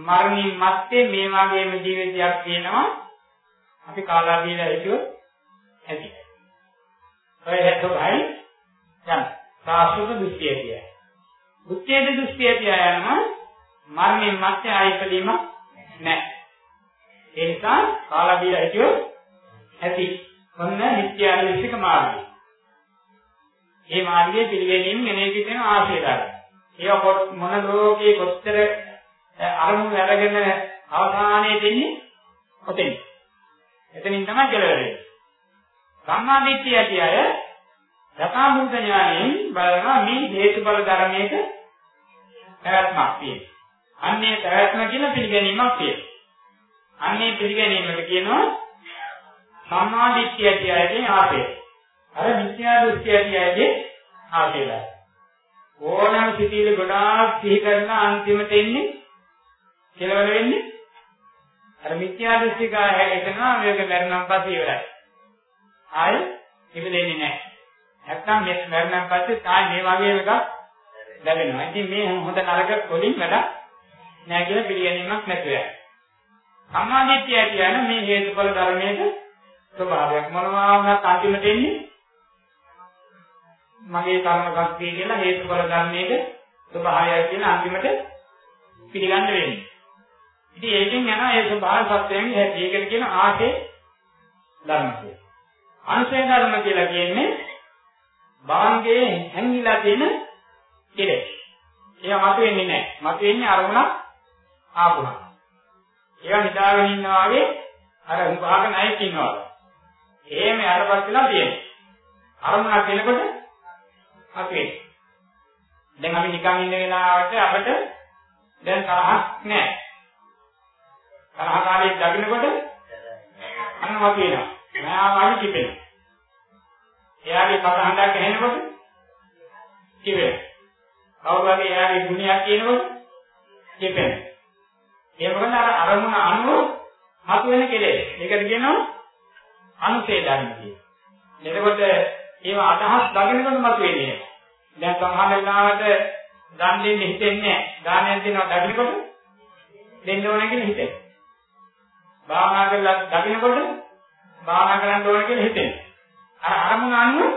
මරණින් මත්තේ මේ වගේම ජීවිතයක් තියෙනවා. අපි කාලා බීලා හිතුවොත් ඇති. ඔය හැටෝයි යන ශාස්ත්‍ර දෘෂ්ටිය කියන්නේ. උච්ඡේද දෘෂ්ටිය කියනවා මරණින් මත්තේ ආයතලීමක් නැහැ. ඒ නිසා කාලා බීලා හිටියොත් ඇති. මොන නිත්‍ය දෘෂ්ටික මාර්ගය. මේ මාර්ගයේ පිළිගැනීම මෙනෙහි කිරීම ආශය දාන. ඒක මොන ලෝකයේ කොච්චර අරමුණු අරගෙන අවසානයේ දෙන්නේ ඔතෙන්. එතනින් තමයි කෙලවර වෙන්නේ. සම්මා දිට්ඨිය කියය යථාභූත ඥාණයෙන් බලනවා මේ හේතුඵල ධර්මයක පැවැත්මක් තියෙනවා. අන්නේ පැවැත්ම කියන පිළිගැනීමක් තියෙනවා. අන්නේ පිළිගැනීමට කියනවා සම්මාදිට්ඨිය කියලාගේ ආපේ. අර මිත්‍යා දෘෂ්ටිය කියලාගේ ආපේලා. ඕනම සිටිල ගොඩාක් සිහි කරන අන්තිමට එන්නේ කෙලවර වෙන්නේ අර මිත්‍යා දෘෂ්ටිකා හැගෙනවා මේක මරණම් පස්සේ ඉවරයි. ආයෙ ඉවෙන්නේ නැහැ. නැත්තම් මේ මරණම් පස්සේ ආයෙ මේ වගේ එකක් ලැබෙනවා. ඉතින් මේ හොඳ නරක වලින් වැඩක් නැහැ කියලා පිළිගැනීමක් නැතුව යනවා. සම්මාදිට්ඨිය කියන්නේ මේ හේතුඵල ධර්මයක ස්වභාවයක් මොනවා වුණත් අන්තිමට එන්නේ මගේ කර්ම ශක්තිය කියලා හේතුඵල ධර්මයක ස්වභාවයයි කියලා අන්තිමට පිළිගන්න වෙන්නේ. ඉතින් ඒකෙන් යන ඒ ස්වභාව සත්‍යයෙන් හැටි. ඒකට කියන ආසේ ධර්ම කියලා. අනුසය ධර්ම කියලා කියන්නේ භාංගයේ හැංගිලා තියෙන කෙලෙස්. ඒවා මතුවෙන්නේ නැහැ. මතුවෙන්නේ අරමුණක් ආපුහම. ඒවා හිතාගෙන ඉන්නවා වගේ අර උභාග ණයෙක් ඉන්නවා. එහෙම යටපත් වෙලා තියෙනවා. අරමුණක් එනකොට අපි දැන් අපි නිකන් ඉන්න වෙලාවට අපිට දැන් තරහක් නැහැ. තරහකාරී දකින්නකොට අන්නවා කියනවා. මම වාගේ කිපෙනවා. එයාගේ කතා හඬක් ඇහෙනකොට කිපෙනවා. කවුරු හරි එයාගේ ගුණයක් කියනකොට කිපෙනවා. ඒ මොකද අර අරමුණ අනුව මතුවෙන කෙලෙස්. ඒකට කියනවා අනුසේ ධර්ම කියලා. එතකොට ඒව අදහස් දකින්නකොට මතුවෙන්නේ. දැන් සමහර වෙලාවට දන් දෙන්න හිතෙන්නේ නැහැ. දානයක් දෙනවා දකින්නකොට දෙන්න ඕන කියලා හිතෙනවා. භාවනා කරලා දකින්නකොට භාවනා කරන්න ඕන කියලා හිතෙනවා. අර අරමුණ අනුව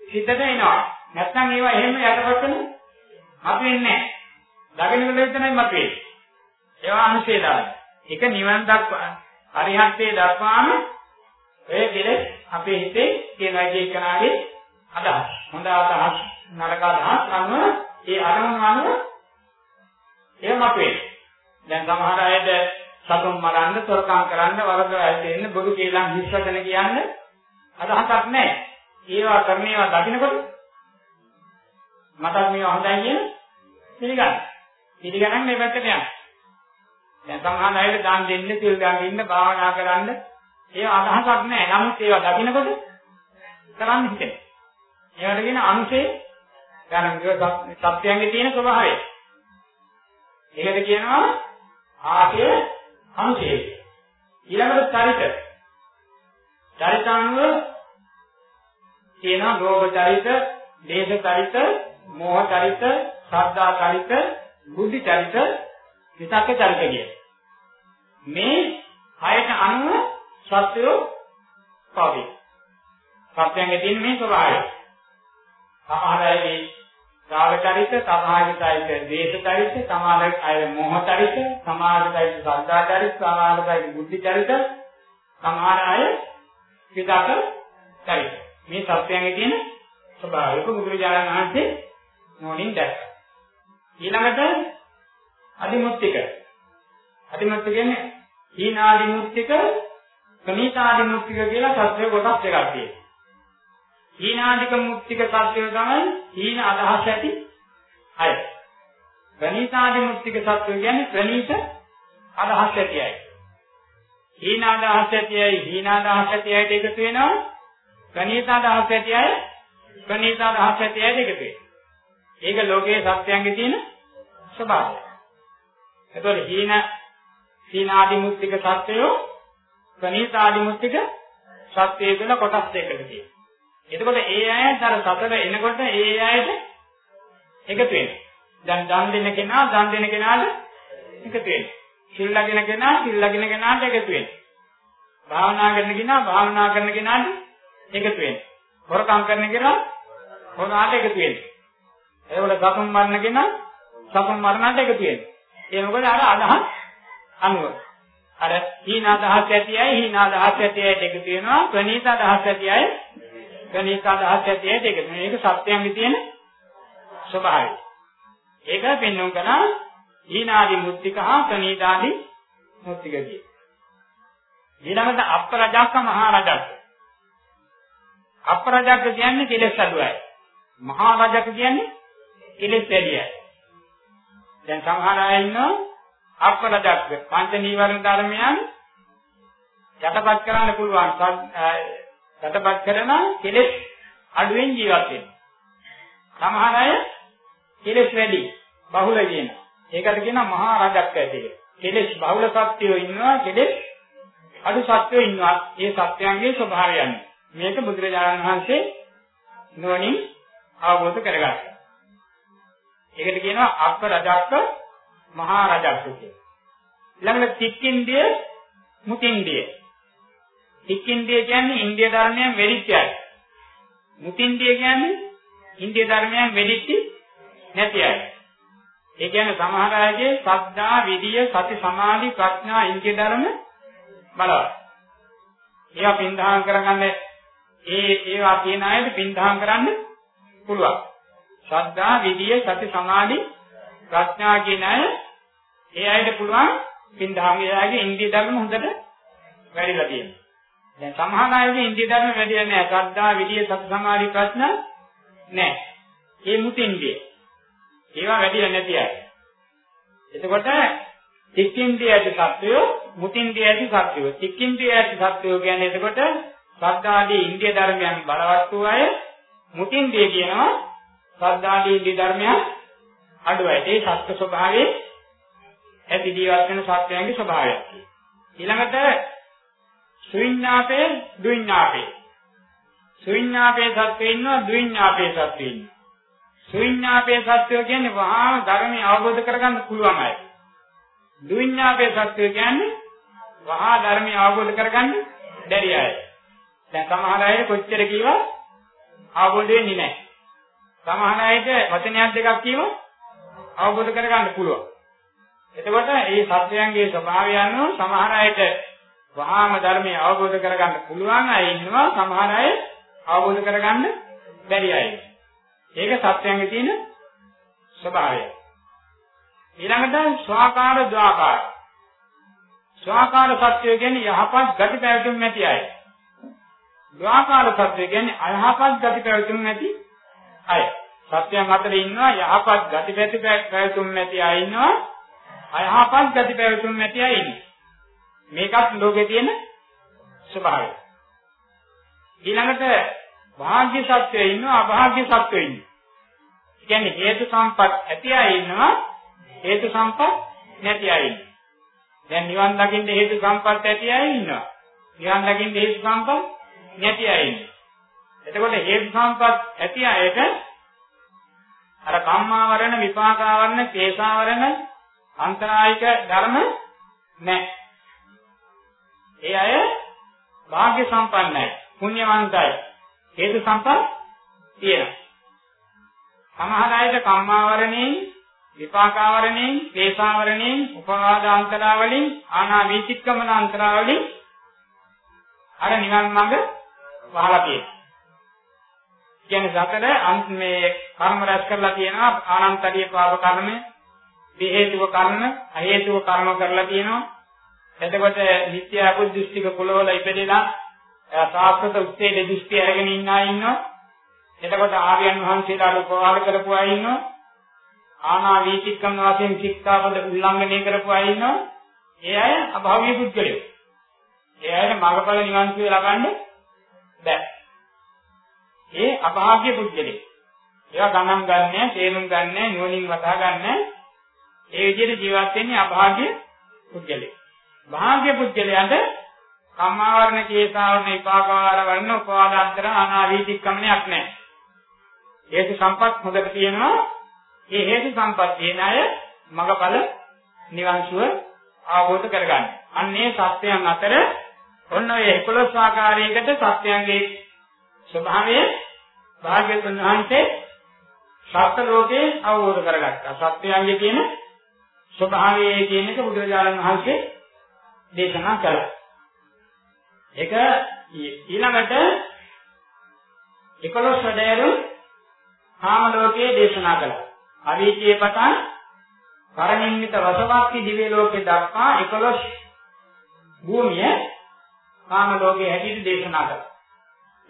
හිතට එනවා. නැත්නම් ඒවා එහෙම යටපත් වෙන මතුවෙන්නේ නැහැ. දකින්නකොට විතරයි මතුවෙන්නේ. ඒවා අනුශේ දාන. එක නිවන් දක්වා අරිහත්ත්වයේ දක්වාම ඔය කෙලෙස් අපේ හිතේ තියෙන එකනාගේ අදහස්. හොඳ අදහස් නරක අදහස් අනුව ඒ අරමුණ අනුව එහෙමත් වේ. දැන් සමහර අයද සතුන් මරන්න, තොරකම් කරන්න, වරද ඇදෙන්න, බොරු කේලම් හිස්වදන කියන්නේ අදහසක් නැහැ. ඒවා කරන ඒවා දකින්නකොට මට මේවා හොඳයි කියන පිළිගන්න. පිළිගන්න මේ පැත්තට යනවා. දැන් සමහර අයට දාන් දෙන්න, සිල් ගන්න ඉන්න, භාවනා කරන්න ඒ අදහසක් නැහැ. නමුත් ඒවා දකින්නකොට කරන්න හිතෙනවා. ඒවට කියන අංශේ ගන්න සත්‍යයන්ගේ තියෙන ස්වභාවය. ඒකට කියනවා ආශය අංශය. ඊළඟට චරිත. චරිතාංග තියෙනවා ලෝභ චරිත, දේශ චරිත, මෝහ චරිත, ශ්‍රද්ධා චරිත, බුද්ධි චරිත විතක්ක චරිත කිය. මේ හයට අනුව සත්‍යෝ පවතී. සත්‍යයන්ගේ තියෙන මේ ස්වභාවය. සමහර අයගේ රාග චරිත, සමහර චරිත දේශ චරිත, සමහර අය මොහ චරිත, සමහර චරිත සද්ධා චරිත, සමහර චරිත බුද්ධි චරිත, සමහර අය විතක්ක චරිත. මේ සත්‍යයන්ගේ තියෙන ස්වභාවය. බුදුරජාණන් වහන්සේ මොනින් දැක්කා. ඊළඟට අදිමුත්තික. අදිමුත්තික කියන්නේ හීනාදිමුත්තික, ප්‍රණීතාදිමුත්තික කියලා සත්‍ය කොටස් දෙකක් තියෙනවා. හීනාදික මුත්තික සත්‍ය තමයි හීන අදහස් ඇති අය. ප්‍රණීතාදිමුත්තික සත්‍ය කියන්නේ ප්‍රණීත අදහස් ඇති අය. හීන අදහස් ඇති අය හීන අදහස් ඇති අයට එකතු වෙනවා. ප්‍රණීත අදහස් ඇති අය ප්‍රණීත අදහස් ඇති අයට එකතු වෙනවා. ඒක ලෝකයේ සත්‍යයන්ගේ තියෙන ස්වභාවය. එතකොට හීන සීනාදිමුත්තික සත්‍යය ප්‍රණීතාදිමුත්තික සත්‍යය කියලා කොටස් දෙකකට තියෙනවා. එතකොට ඒ අයත් අර සතර එනකොට ඒ අයට එකතු වෙනවා. දැන් දන් දෙන කෙනා දන් දෙන කෙනාට එකතු වෙනවා. සිල් ලගෙන කෙනා සිල් ලගෙන කෙනාට එකතු වෙනවා. භාවනා කරන කෙනා භාවනා කරන කෙනාට එකතු වෙනවා. හොරකම් කරන කෙනා හොරාට එකතු වෙනවා. එතකොට සතුන් මරණ කෙනා සතුන් මරණට එකතු වෙනවා. ඒ මොකද අර අදහස් අනුව. අර හීන අදහස් ඇතියයි හීන අදහස් ඇතියයි එකතු වෙනවා. ප්‍රණීත අදහස් ඇතියයි ප්‍රණීත අදහස් ඇතියයි එකතු වෙනවා. මේක සත්‍යයන්ගේ තියෙන ස්වභාවය. ඒක පෙන්වන කරා හීනාදි මුත්තික හා ප්‍රණීතාදි මුත්තික කිය. ඊළඟට අපරජක්ක මහරජක්ක. අපරජක්ක කියන්නේ කෙලෙස් අඩුවයි. මහරජක කියන්නේ කෙලෙස් වැඩියයි. දැන් සමහර අය ඉන්නවා අපරජක්ක පංච නීවරණ ධර්මයන් යටපත් කරන්න පුළුවන්. යටපත් කරන කෙලෙස් අඩුවෙන් ජීවත් වෙනවා. සමහර අය කෙලෙස් වැඩි බහුල කියන. ඒකට කියනවා මහා රජක්ක කියලා. කෙලෙස් බහුල සත්‍යෝ ඉන්නවා කෙලෙස් අඩු සත්‍යෝ ඉන්නවා. ඒ සත්‍යයන්ගේ ස්වභාවයන්. මේක බුදුරජාණන් වහන්සේ නොනින් අවබෝධ කරගත්තා. ඒකට කියනවා අප්ප රජක්ක මහා රජක්ක කියලා. ඊළඟට තික්කින්දිය මුතින්දිය. තික්කින්දිය කියන්නේ ඉන්දිය ධර්මයන් වෙලිච්චයි. මුතින්දිය කියන්නේ ඉන්දිය ධර්මයන් වෙලිච්චි නැති අය. ඒ කියන්නේ සමහර අයගේ සද්ධා, විරිය, සති, සමාධි, ප්‍රඥා ඉන්දිය ධර්ම බලවත්. ඒවා පින්දහම් කරගන්න ඒ ඒවා කියන අයට පින්දහම් කරන්න පුළුවන්. ශ්‍රද්ධා, විදිය, සති, සමාධි, ප්‍රඥා කියන අය ඒ අයට පුළුවන් පින්දහම් එයාගේ ඉන්ද්‍රිය ධර්ම හොඳට වැඩිලා තියෙනවා. දැන් සමහර අයගේ ඉන්ද්‍රිය ධර්ම වැඩිලා නැහැ. ශ්‍රද්ධා, විදිය, සති, සමාධි, ප්‍රඥා නැහැ. ඒ මුතින්දී. ඒවා වැඩිලා නැති අය. එතකොට තික්කින්දී ඇති සත්වය, මුතින්දී ඇති සත්වය. තික්කින්දී ඇති සත්වය කියන්නේ එතකොට ශ්‍රද්ධාදී ඉන්ද්‍රිය ධර්මයන් බලවත් වූ අය මුතින්දී කියනවා ශ්‍රද්ධාදී ඉන්ද්‍රිය ධර්මයන් අඩුවයි. ඒ සත්‍ය ස්වභාවයේ ඇති ජීවත් වෙන සත්‍යයන්ගේ ස්වභාවයක්. ඊළඟට සුවිඤ්ඤාපේ දුවිඤ්ඤාපේ. සුවිඤ්ඤාපේ සත්‍යය ඉන්නවා දුවිඤ්ඤාපේ සත්‍යය ඉන්නවා. සුවිඤ්ඤාපේ සත්‍යය කියන්නේ වහාම ධර්මය අවබෝධ කරගන්න පුළුවන් අය. දුවිඤ්ඤාපේ සත්‍යය කියන්නේ වහා ධර්මය අවබෝධ කරගන්න බැරි අය. දැන් සමහර අය කොච්චර කිව්වා අවබෝධ වෙන්නේ නැහැ. සමහර අයට වචනයක් දෙකක් කියව අවබෝධ කරගන්න පුළුවන්. එතකොට මේ සත්‍යයන්ගේ ස්වභාවය අනුව සමහර අයට වහාම ධර්මය අවබෝධ කරගන්න පුළුවන් අය ඉන්නවා සමහර අය අවබෝධ කරගන්න බැරි අය. ඒක සත්‍යයන්ගේ තියෙන ස්වභාවය. ඊළඟට ස්වාකාර ද්වාකාර. ස්වාකාර සත්‍යය කියන්නේ යහපත් ගති පැවතුම් ඇති අය. ද්වාකාර සත්‍යය කියන්නේ අයහපත් ගති පැවතුම් ඇති අය. සත්‍යයන් අතර ඉන්නවා යහපත් ගති පැති පැවතුම් නැති අය ඉන්නවා අයහපත් ගති පැවතුම් නැති අය ඉන්නවා. මේකත් ලෝකේ තියෙන ස්වභාවය. ඊළඟට වාග්ය සත්‍යය ඉන්නවා අභාග්‍ය සත්‍යය ඉන්නවා. කියන්නේ හේතු සම්පත් ඇති අය ඉන්නවා හේතු සම්පත් නැති අය ඉන්නවා. දැන් නිවන් දකින්න හේතු සම්පත් ඇති අය ඉන්නවා. නිවන් දකින්න හේතු සම්පත් නැති අය ඉන්නවා. එතකොට හේතු සම්පත් ඇති අයට අර කම්මාවරණ විපාකාවරණ කේසාවරණ අන්තරායික ධර්ම නැහැ. ඒ අය වාග්ය සම්පන්නයි, පුණ්‍යවන්තයි. හේතු සම්පත් තියෙනවා. සමහර අයට කම්මාවරණයෙන්, විපාකාවරණයෙන්, දේශාවරණයෙන්, උපවාදාන්තරාවලින්, ආනා වීතික්කමන අන්තරාවලින් අර නිවන් මඟ වහලා තියෙනවා. කියන්නේ සතර මේ කර්ම රැස් කරලා තියෙනවා ආනන්තරිය පාප කර්ම, හේතුව කර්ම, අහේතුව කර්ම කරලා තියෙනවා. එතකොට නිත්‍ය අකුද්දෘෂ්ටික කුලවල ඉපදෙලා සාස්ත්‍රත උත්තේ දෘෂ්ටි අරගෙන ඉන්න අය ඉන්නවා. එතකොට ආර්යයන් වහන්සේලා උපවාද කරපු අය ඉන්නවා. ආනා වීතික්කම් වශයෙන් ශික්ෂාපද උල්ලංඝනය කරපු අය ඉන්නවා. ඒ අය අභාවීය පුද්ගලයෝ. ඒ අයට මඟඵල නිවන් සුවය ලබන්න බෑ. ඒ අභාග්‍ය පුද්ගලෙක්. ඒවා ගණන් ගන්නෑ, තේරුම් ගන්නෑ, නුවණින් වටහා ගන්නෑ. ඒ විදිහට ජීවත් වෙන්නේ අභාග්‍ය පුද්ගලෙක්. භාග්‍ය පුද්ගලයාට කම්මාවරණ කේසාවරණ විපාකාර වර්ණ උපාදාන්තර අනාවීතික්කමනයක් නැහැ. හේතු සම්පත් හොඳට තියෙනවා. ඒ හේතු සම්පත් තියෙන අය මගඵල නිවන් සුව ආවෝත කරගන්න. අන්නේ සත්‍යයන් අතර ඔන්න ඔය 11 ආකාරයකට සත්‍යයන්ගේ ස්වභාවය භාග්‍යවතුන් වහන්සේ සත්‍ය ලෝකේ අවබෝධ කරගත්තා. සත්‍යයන්ගේ කියන ස්වභාවය කියන එක බුදුරජාණන් වහන්සේ දේශනා කළා. ඒක ඊළඟට 11 වැඩයරු කාම ලෝකයේ දේශනා කළා. අවීචයේ පටන් පරිනිම්මිත වසවක්ති දිව්‍ය ලෝකේ දක්වා 11 භූමිය කාම ලෝකයේ හැටියට දේශනා කළා.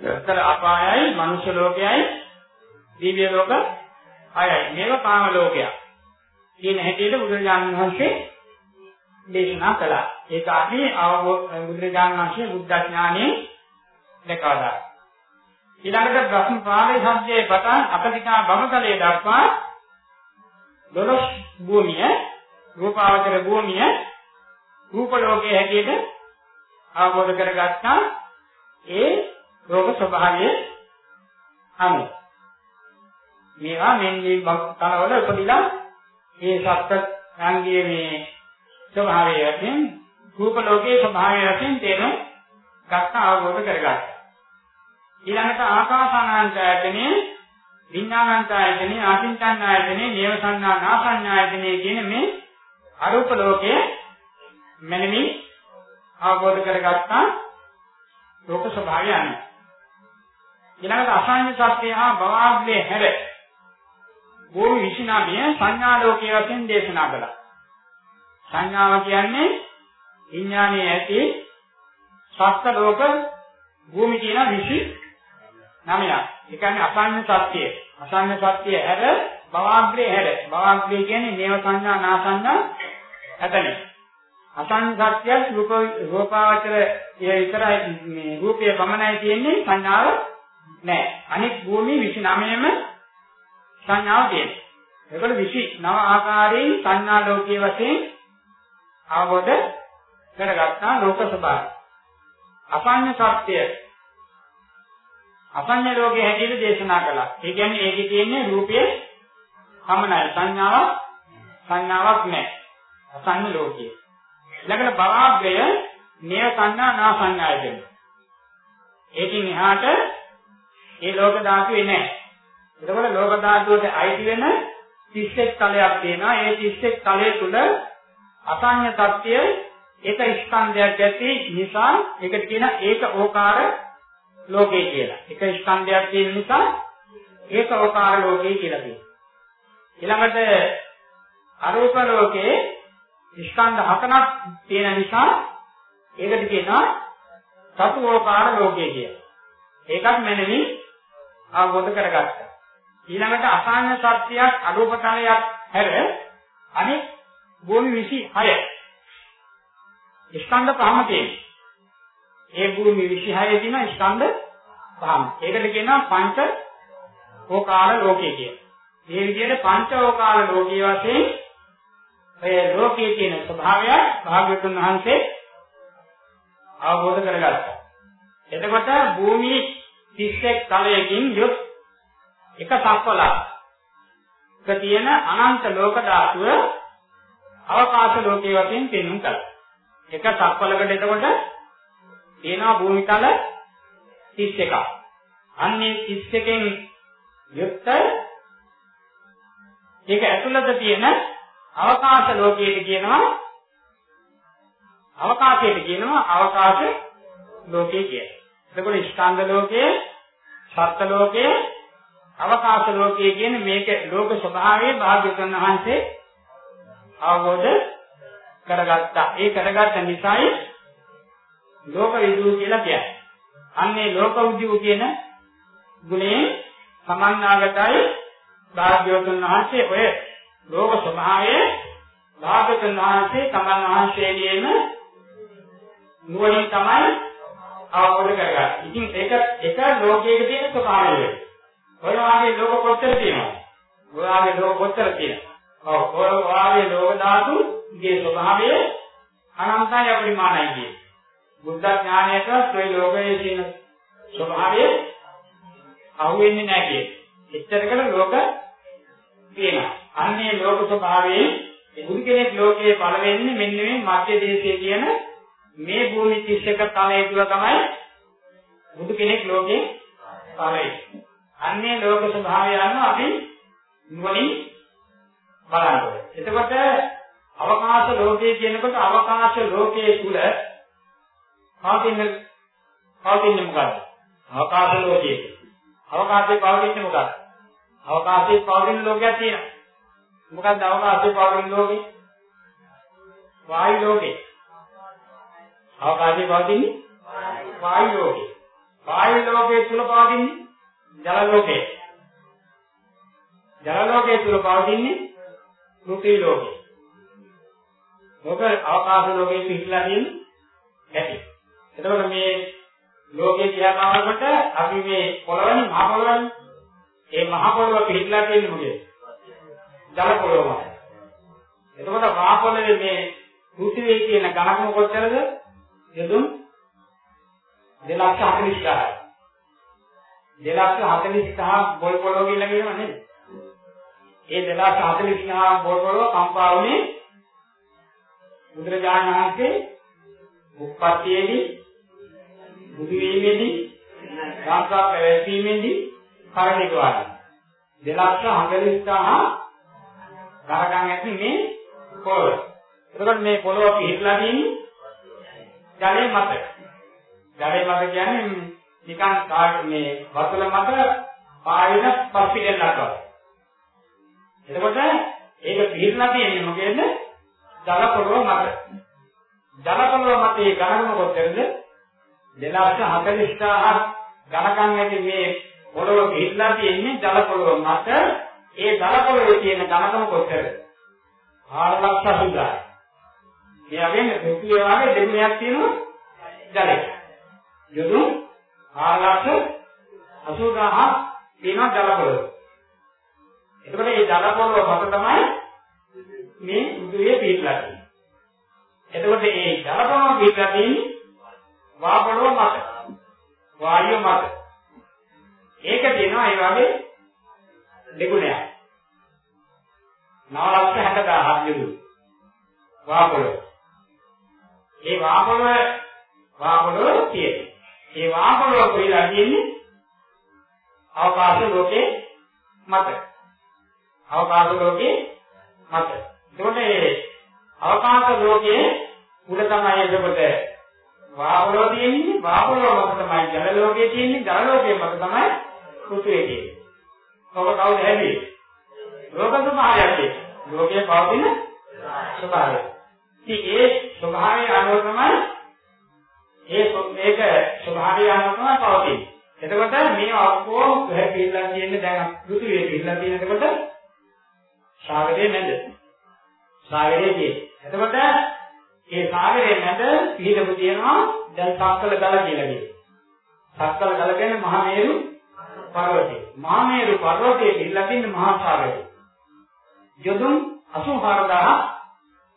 ඒතර අපායයි, මනුෂ්‍ය ලෝකයයි, දිව්‍ය ලෝක අයයි. මේව කාම ලෝකයක්. කියන හැටියට බුදුරජාණන් වහන්සේ දේශනා කළා. ඒක අපි අවබෝධ බුදුරජාණන් වහන්සේ බුද්ධ ඥානයෙන් දැකලා. ඊළඟට බ්‍රහ්ම පාළේ සම්ජේ පතන් අපදිකා බමතලයේ දක්වා දොළොස් භූමිය රූපාවචර භූමිය රූප ලෝකයේ හැටියට අවබෝධ කරගත්තා ඒ ලෝක ස්වභාවය අනුව මේවා මෙන්නේ තනවල උපදිලා ඒ සත්ත්වයන්ගේ මේ ස්වභාවය වශයෙන් රූප ලෝකයේ ස්වභාවය වශයෙන් තේරුම් ගන්න අවබෝධ කරගත්තා. ඊළඟට ආකාසානාන්තයතනේ විඥානාන්තයතනේ ආසින්තනායතනේ නේවසන්නා නාසඤ්ඤායතනේ කියන මේ අරූප ලෝකයේ මනමි අවබෝධ කරගත්තා ලෝක ස්වභාවය අනුව. ඊළඟට අසංඥ සත්‍ය හා භවග්නේ හැර භූමි 29 සංඥා ලෝකයේ වශයෙන් දේශනා කළා. සංඥාව කියන්නේ විඥානයේ ඇති සත්ත්ව ලෝක භූමි කියන 29ක්. ඒ කියන්නේ අසංඥ සත්‍ය. අසංඥ සත්‍ය හැර භවග්නේ හැර. භවග්නේ කියන්නේ නේව සංඥා නා සංඥා ඇතනේ. අසංඥ සත්‍ය රූප රූපාවචර ඒ විතරයි මේ රූපය පමණයි තියෙන්නේ සංඥාව නෑ. අනිත් භූමි 29ම සංඥාව තියෙනවා. ඒකවල 29 ආකාරයෙන් සංඥා ලෝකයේ වශයෙන් අවබෝධ කරගත්තා ලෝක ස්වභාවය. අසඤ්ඤ සත්‍ය අසඤ්ඤ ලෝකයේ හැටියට දේශනා කළා. ඒ කියන්නේ ඒකේ තියෙන්නේ රූපයේ පමණයි සංඥාවක් සංඥාවක් නැහැ. අසඤ්ඤ ලෝකයේ. ඊළඟට භවග්‍රය නේව සංඥා නා සංඥායතන. ඒකින් එහාට ඒ ලෝක ධාතුවේ නැහැ. එතකොට ලෝක ධාතුවට අයිති වෙන 31 තලයක් තියෙනවා. ඒ 31 තලයේ තුල අසඤ්ඤ තත්ත්වය එක ස්කන්ධයක් ඇති නිසා ඒකට කියන ඒක ඕකාර ලෝකේ කියලා. එක ස්කන්ධයක් තියෙන නිසා ඒක ඕකාර ලෝකේ කියලා කියනවා. ඊළඟට අරූප ලෝකේ ස්කන්ධ හතනක් තියෙන නිසා ඒකට කියනවා සතුෝකාර ලෝකේ කියලා. ඒකත් මෙන්නමින් අවබෝධ කරගත්තා. ඊළඟට අසංඥ සත්‍යයක් අරූපතලයක් හැර අනෙක් භූමි 26. ස්කන්ධ පහම තියෙනවා. ඒ භූමි 26 තියෙන ස්කන්ධ පහම. ඒකට කියනවා පංච ඕකාර ලෝකය කියලා. මේ විදිහට පංච ඕකාර ලෝකයේ වශයෙන් ඒ ලෝකයේ තියෙන ස්වභාවය භාග්‍යවතුන් වහන්සේ අවබෝධ කරගත්තා. එතකොට භූමි 31 තලයකින් යුත් එක සක්වලක්. ක තියෙන අනන්ත ලෝක ධාතුව අවකාශ ලෝකයේ වශයෙන් පෙන්වන්න කලින්. එක සක්වලකට එතකොට තියෙනවා භූමිතල 31ක්. අන්නේ 31කින් යුක්ත ඒක ඇතුළත තියෙන අවකාශ ලෝකයට කියනවා අවකාශයට කියනවා අවකාශ ලෝකය කියලා. එතකොට ස්කන්ධ ලෝකයේ, සත්ත්ව ලෝකයේ, අවකාශ ලෝකයේ කියන මේක ලෝක ස්වභාවයේ භාග්‍යවතුන් වහන්සේ අවබෝධ කරගත්තා. ඒ කරගත්ත නිසායි ලෝක විදු කියලා කියන්නේ. අන්නේ ලෝක විදු කියන ගුණේ සමන්නාගතයි භාග්‍යවතුන් වහන්සේ ඔය ලෝක ස්වභාවයේ භාග්‍යවතුන් වහන්සේ තමන් වහන්සේගේම නුවණින් තමයි අවබෝධ කරගන්නේ. ඉතින් ඒක එක ලෝකයක තියෙන ස්වභාවය. ඔය වාගේ ලෝක කොච්චර තියෙනවද? ඔය වාගේ ලෝක කොච්චර තියෙනවද? ඔව් ඔය වාගේ ලෝක ධාතුගේ ස්වභාවය අනන්තයි අපරිමාණයි කියන්නේ. බුද්ධ ඥානයට ඔය ලෝකයේ තියෙන ස්වභාවය අහුවෙන්නේ නැහැ කියන්නේ. එච්චරකට ලෝක තියෙනවා. අන්නේ ලෝක ස්වභාවයේ බුදු කෙනෙක් ලෝකයේ පළ වෙන්නේ මෙන්න මේ මධ්‍ය දේශයේ කියන මේ භූමි 31 තලයේ තුල තමයි බුදු කෙනෙක් ලෝකේ පළ වෙන්නේ. අන්නේ ලෝක ස්වභාවය අනුව අපි නුවණින් බලන්න ඕනේ. එතකොට අවකාශ ලෝකයේ කියනකොට අවකාශ ලෝකයේ තුල පවතින පවතින්නේ මොකක්ද? අවකාශ ලෝකයේ. අවකාශයේ පවතින්නේ මොකක්ද? අවකාශයේ පවතින ලෝකයක් තියෙනවා. මොකක්ද අවකාශයේ පවතින ලෝකේ? වායු ලෝකේ. අවකාශයේ පවතින්නේ වායු ලෝකේ. වායු ලෝකයේ තුල පවතින්නේ ජල ලෝකේ. ජල ලෝකයේ තුල පවතින්නේ පෘථිවි ලෝකේ. මොකද අවකාශ ලෝකයේ පිහිටලා තියෙන්නේ ඇති. එතකොට මේ ලෝකේ දිහා බලනකොට අපි මේ පොළවනේ මහ පොළවනේ. ඒ මහ පොළව පිහිටලා තියෙන්නේ මොකද? ජල පොළව මත. එතකොට මහ පොළවේ මේ පෘථිවියේ කියන ඝනකම කොච්චරද? යදුම් 240000යි. 245 බෝල් පොළොව කියලා කියනවා නේද? ඒ 245 බෝල් පොළොව කම්පා වුණේ බුදුරජාණන් වහන්සේ උප්පත්තියේදී බුදු වීමේදී ශාස්ත්‍ර පැවැත්වීමේදී කරණික වාදී 240000 ගහගන් ඇති මේ පොළොව. එතකොට මේ පොළොව පිහිටලා තියෙන්නේ ජලයේ මත. ජලයේ මත කියන්නේ නිකන් මේ වතුර මත පායන පස්සිකෙල්ලක් වගේ. එතකොට ඒක පිළිලා තියෙන්නේ මොකේද? ජල පොළොව මත. ජල පොළොව මත ඒ ඝනකම කොච්චරද? 240000 ඝනකම් ඇති මේ පොළොව පිළිලා තියෙන්නේ ජල පොළොව මත. ඒ ජල පොළොවේ තියෙන ඝනකම කොච්චරද? 480000. මේ අගෙන් පෘථිවිය වගේ දෙගුණයක් තියෙනවා ජලය. යොදුන් 480000 තියෙනවා ජලපොළ. එතකොට මේ ජලපොළ මත තමයි මේ උදුවේ පිටලා තියෙන්නේ. එතකොට මේ ජලපොළ පිටලා තියෙන්නේ වාපොළව මත. වායුව මත. ඒක තියෙනවා ඒ වගේ දෙගුණයක්. 960000 යුදු. වාපොළව. ඒ වාපොළව වාපොළව තියෙන්නේ ඒ වාපලෝ කියලා කියන්නේ අවකාශ ලෝකේ මත. අවකාශ ලෝකේ මත. එතකොට මේ අවකාශ ලෝකයේ උඩ තමයි එතකොට වාපලෝ තියෙන්නේ වාපලෝ මත තමයි ජල ලෝකයේ තියෙන්නේ ජල ලෝකයේ මත තමයි පෘථිවිය තියෙන්නේ. ඔබ කවුද හැදී? ලෝක ස්වභාවයක් ලෝකයේ පවතින ස්වභාවය. ඉතින් ඒ ස්වභාවය අනුව තමයි ඒ මේක ස්වභාවය අනුව තමයි පවතින්නේ. එතකොට මේ ඔක්කොම පිළිලා තියෙන්නේ දැන් පෘථිවියේ පිළිලා තියෙන එතකොට සාගරයේ නැද? සාගරයේ තියෙන්නේ. එතකොට මේ සාගරයේ නැද පිළිලපු තියෙනවා දැන් සක්කල ගල කියලා කියනවා. සක්කල ගල කියන්නේ මහා මේරු පර්වතය. මහා මේරු පර්වතයේ පිළිලා තියෙන මහා සාගරය. යොදුන් 84000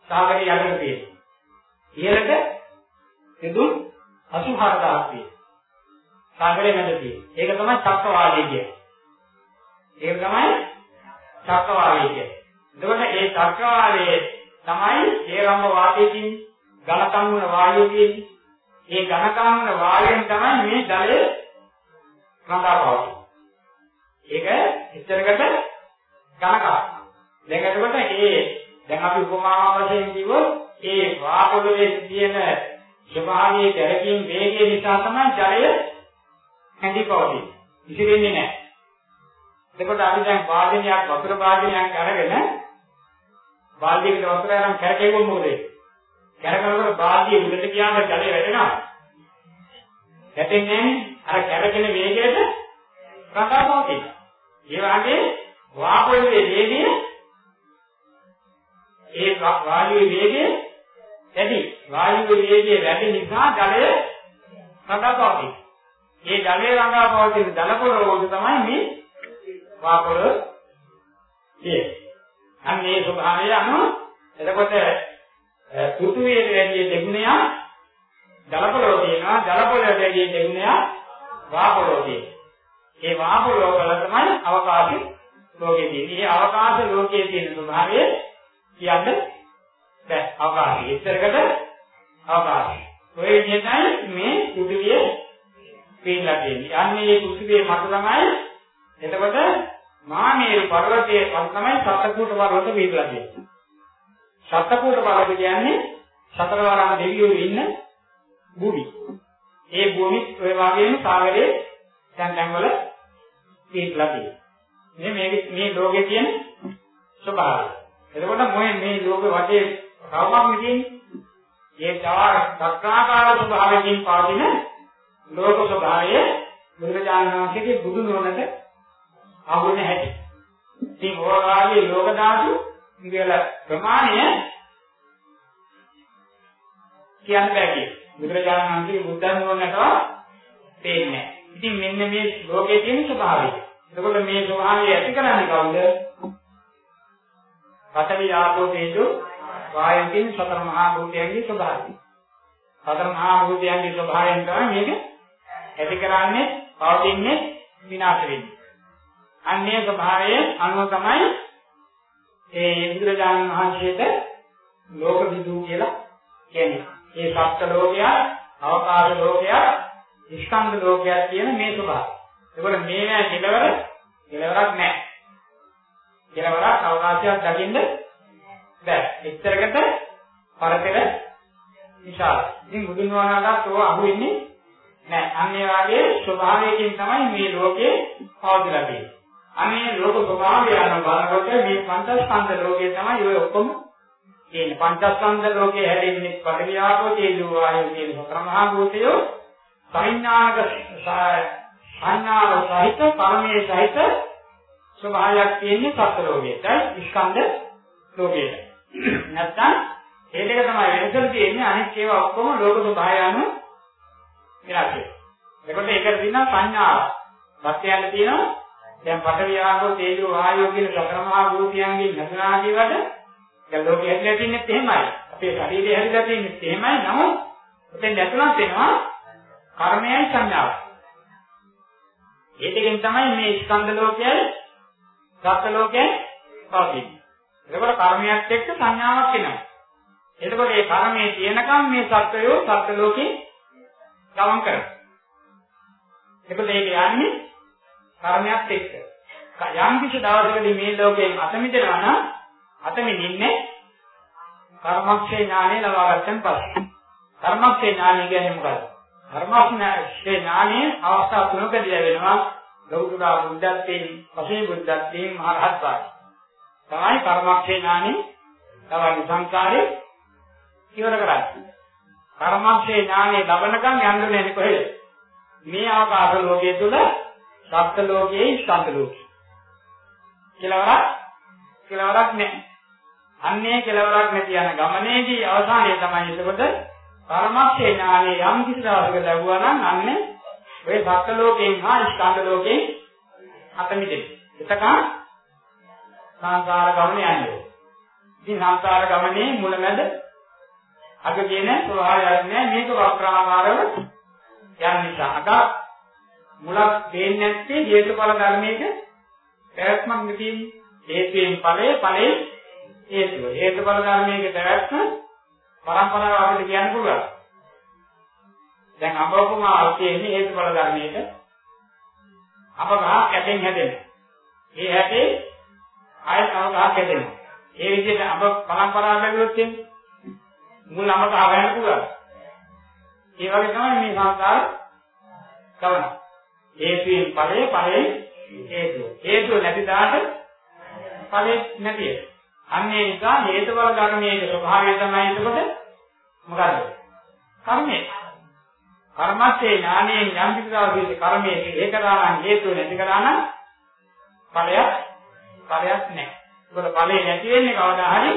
සාගරයේ යටට තියෙනවා. ඉහළට යොදුන් 84000ක් තියෙනවා. සාගරේ මැද තියෙන. ඒක තමයි චක්‍රවාලය කියන්නේ. ඒක තමයි චක්‍රවාලය කියන්නේ. එතකොට මේ චක්‍රවාලයේ තමයි හේරම්බ වාතයකින් ඝනකම් වන වායුවකින් ඒ ඝනකම් වන වායුවෙන් තමයි මේ ජලය රඳාපවතින්නේ. ඒක එච්චරකට ඝනකම්. දැන් එතකොට ඒ දැන් අපි උපමාවක් වශයෙන් කිව්වොත් ඒ වාපොළවේ තියෙන ස්වභාවයේ දැකීම් වේගය නිසා තමයි ජලය හැඳිපවතින්නේ. ඉතිරෙන්නේ නැහැ. එතකොට අපි දැන් වාදනයක් වතුර වාදනයක් අරගෙන බාල්දියකට වතුර අරන් කැරකෙවුවොත් මොකද වෙන්නේ? කැරකනකොට බාල්දිය උඩට ගියාම ජලය වැටෙනවා. වැටෙන්නේ අර කැරකෙන වේගයට රඳාපවතින. ඒ වගේ වාපොළවේ වේගය ඒ වායුවේ වේගය වැඩි. වායුවේ වේගය වැඩි නිසා ජලය රඳාපවතින. මේ ජලය රඳාපවතින ජල පොළොව තමයි මේ වාපොළ කියේ. අන්න ඒ ස්වභාවය අනුව එතකොට පෘථුවියට වැඩි දෙගුණයක් ජලපොළොව තියෙනවා ජලපොළොවට වැඩි දෙගුණයක් වාපොළොව තියෙනවා. ඒ වාපොළොව වල තමයි අවකාශ ලෝකයේ තියෙන්නේ. මේ අවකාශ ලෝකයේ තියෙන ස්වභාවය කියන්නේ බෑ අවකාශය. ඉතරකට අවකාශය. ඔය විදිහටයි මේ පෘථුවිය පිළිලා තියෙන්නේ. අන්නේ මේ පෘථුවියේ මත තමයි එතකොට මාමේරු පර්වතයේ තමයි සත්කූට පර්වත පිළිලා තියෙන්නේ. සත්කූට පර්වත කියන්නේ සතරවරම් දෙවියෝ ඉන්න භූමි. ඒ භූමි ඔය වගේම සාගරයේ දැන් දැන් වල පිළිලා තියෙනවා. මේ මේ මේ ලෝකේ තියෙන ස්වභාවය. එතකොට මොයේ මේ ලෝක වටේ රවමක් නෙන්නේ. ඒ චාර සත්‍රාකාර ස්වභාවයෙන් පාදින ලෝක ස්වභාවය බුදුරජාණන් වහන්සේගේ බුදු නුවණට හම්බුනේ හැටි. ඉතින් ඕවාගේ ලෝක ධාතු කියලා ප්‍රමාණය කියන්න බෑ කිය. බුදුරජාණන් වහන්සේගේ බුද්ධන් වහන්සේට තේන්නේ. ඉතින් මෙන්න මේ ලෝකයේ තියෙන ස්වභාවය. එතකොට මේ ස්වභාවය ඇති කරන්නේ කවුද? පඨවි ආපෝ තේජෝ වායු කියන සතර මහා භූතයන්ගේ ස්වභාවය. සතර මහා භූතයන්ගේ ස්වභාවයෙන් තමයි මේක ඇති කරන්නේ, පවතින්නේ, විනාශ වෙන්නේ. අන්නේ ස්වභාවයේ අනුව තමයි ඒ බුදුරජාණන් වහන්සේට ලෝක විදු කියලා කියන්නේ. ඒ සත්ත්ව ලෝකය, අවකාශ ලෝකය, ස්කන්ධ ලෝකය කියන මේ ස්වභාවය. ඒකට මේ නෑ කෙලවර කෙලවරක් නෑ. කෙලවරක් අවකාශයක් දකින්න බෑ. එච්චරකට පරතර විශාල. ඉතින් බුදුන් වහන්සේට ඔය අහු වෙන්නේ නෑ. අන්නේ වාගේ ස්වභාවයකින් තමයි මේ ලෝකේ පවතිලා තියෙන්නේ. අනේ ලෝක ස්වභාවය යන බලකොට මේ පංචස්කන්ධ ලෝකේ තමයි ඔය ඔක්කොම තියෙන්නේ. පංචස්කන්ධ ලෝකේ හැදෙන්නේ පඩවියාපෝ තේජෝ වායෝ කියන සතරමහා භූතයෝ සංඥාක සංඥාව සහිත පරමයේ සහිත ස්වභාවයක් තියෙන්නේ සත්‍ය ලෝකයේයි ස්කන්ධ ලෝකයේ. නැත්තම් ඒ දෙක තමයි වෙනසක් තියෙන්නේ අනිත් ඒවා ඔක්කොම ලෝක ස්වභාවය අනුව වෙනස් වෙනවා. එතකොට ඒකට තියෙනවා සංඥාව. සත්‍යයන් තියෙනවා දැන් පඨවි ආපෝ තේජෝ වායෝ කියන සතරමහා භූතයන්ගෙන් නැතුණා කියවට දැන් ලෝකෙ හැදිලා තින්නේ එහෙමයි. අපේ ශරීරය හැදිලා තින්නේ එහෙමයි. නමුත් එතෙන් නැතුණත් වෙනවා කර්මයයි සංඥාවයි. ඒ දෙකෙන් තමයි මේ ස්කන්ධ ලෝකයයි සත්ත්ව ලෝකයයි පවතින්නේ. එතකොට කර්මයක් එක්ක සංඥාවක් එනවා. එතකොට මේ කර්මයේ තියෙනකම් මේ සත්වයෝ සත්ත්ව ලෝකේ ගමන් කරනවා. එතකොට ඒක යන්නේ කර්මයක් එක්ක. යම් කිසි දවසකදී මේ ලෝකයෙන් අත මිදෙනවා නම් අත මිදින්නේ කර්මක්ෂේ ඥානෙ ලබාගත්තන් පස්සේ. කර්මක්ෂේ ඥානෙ කියන්නේ මොකද? කර්මක්ෂේ ඥානෙ අවස්ථා තුනකදී ලැබෙනවා. ගෞතම බුද්ධත්වයෙන්, පසේ බුද්ධත්වයෙන් මහරහත් වායි. තමයි කර්මක්ෂේ ඥානෙ තමයි සංසාරේ ඉවර කරන්නේ. කර්මක්ෂේ ඥානෙ ලබනකම් යන්න ඕනේ කොහෙද? මේ ආකාශ ලෝකයේ තුල සත්ත්ව ලෝකයේ ස්කන්ධ ලෝකේ. කෙලවරක් කෙලවරක් නැහැ. අන්නේ කෙලවරක් නැති යන ගමනේදී අවසානයේ තමයි එතකොට පරමක්ෂේ ඥානෙ යම් කිසි දවසක ලැබුවා නම් අන්නේ ඔය සත්ත්ව ලෝකයෙන් හා ස්කන්ධ ලෝකයෙන් අත මිදෙන්නේ. එතකන් සංසාර ගමන යන්නේ. ඉතින් සංසාර ගමනේ මුලමැද අග කියන ස්වභාවයක් නෑ මේක වක්‍රාකාරව යන නිසා අග මුලක් දෙන්නේ නැත්තේ හේතුඵල ධර්මයක පැවැත්මක් නෙතියි හේතුයෙන් ඵලය ඵලයෙන් හේතුව. හේතුඵල ධර්මයේ පැවැත්ම පරම්පරාව අපිට කියන්න පුළුවන්. දැන් අඹකුමා කියන්නේ හේතුඵල ධර්මයක අප ගහ කැටෙන් හැදෙනවා. ඒ හැටේ ආයෙත් තව ගහක් හැදෙනවා. ඒ විදිහට අප පරම්පරාව බැලුවොත් මුල් අඹ ගහ ගන්න පුළුවන්. ඒ වගේ තමයි මේ සංසාර ගමන. හේතුයෙන් ඵලයේ ඵලයේ හේතුව. හේතුව නැති දාට ඵලෙ නැති එක. අන්න ඒ නිසා හේතුඵල ධර්මයේ ස්වභාවය තමයි එතකොට මොකද්ද? කර්මය. කර්මස්සේ ඥානයෙන් යම් කිසිදාගේ කර්මයේ ඒකදාන හේතු නැති කරා නම් ඵලයක් ඵලයක් නැහැ. ඒකට ඵලෙ නැති වෙන්නේ කවදා හරි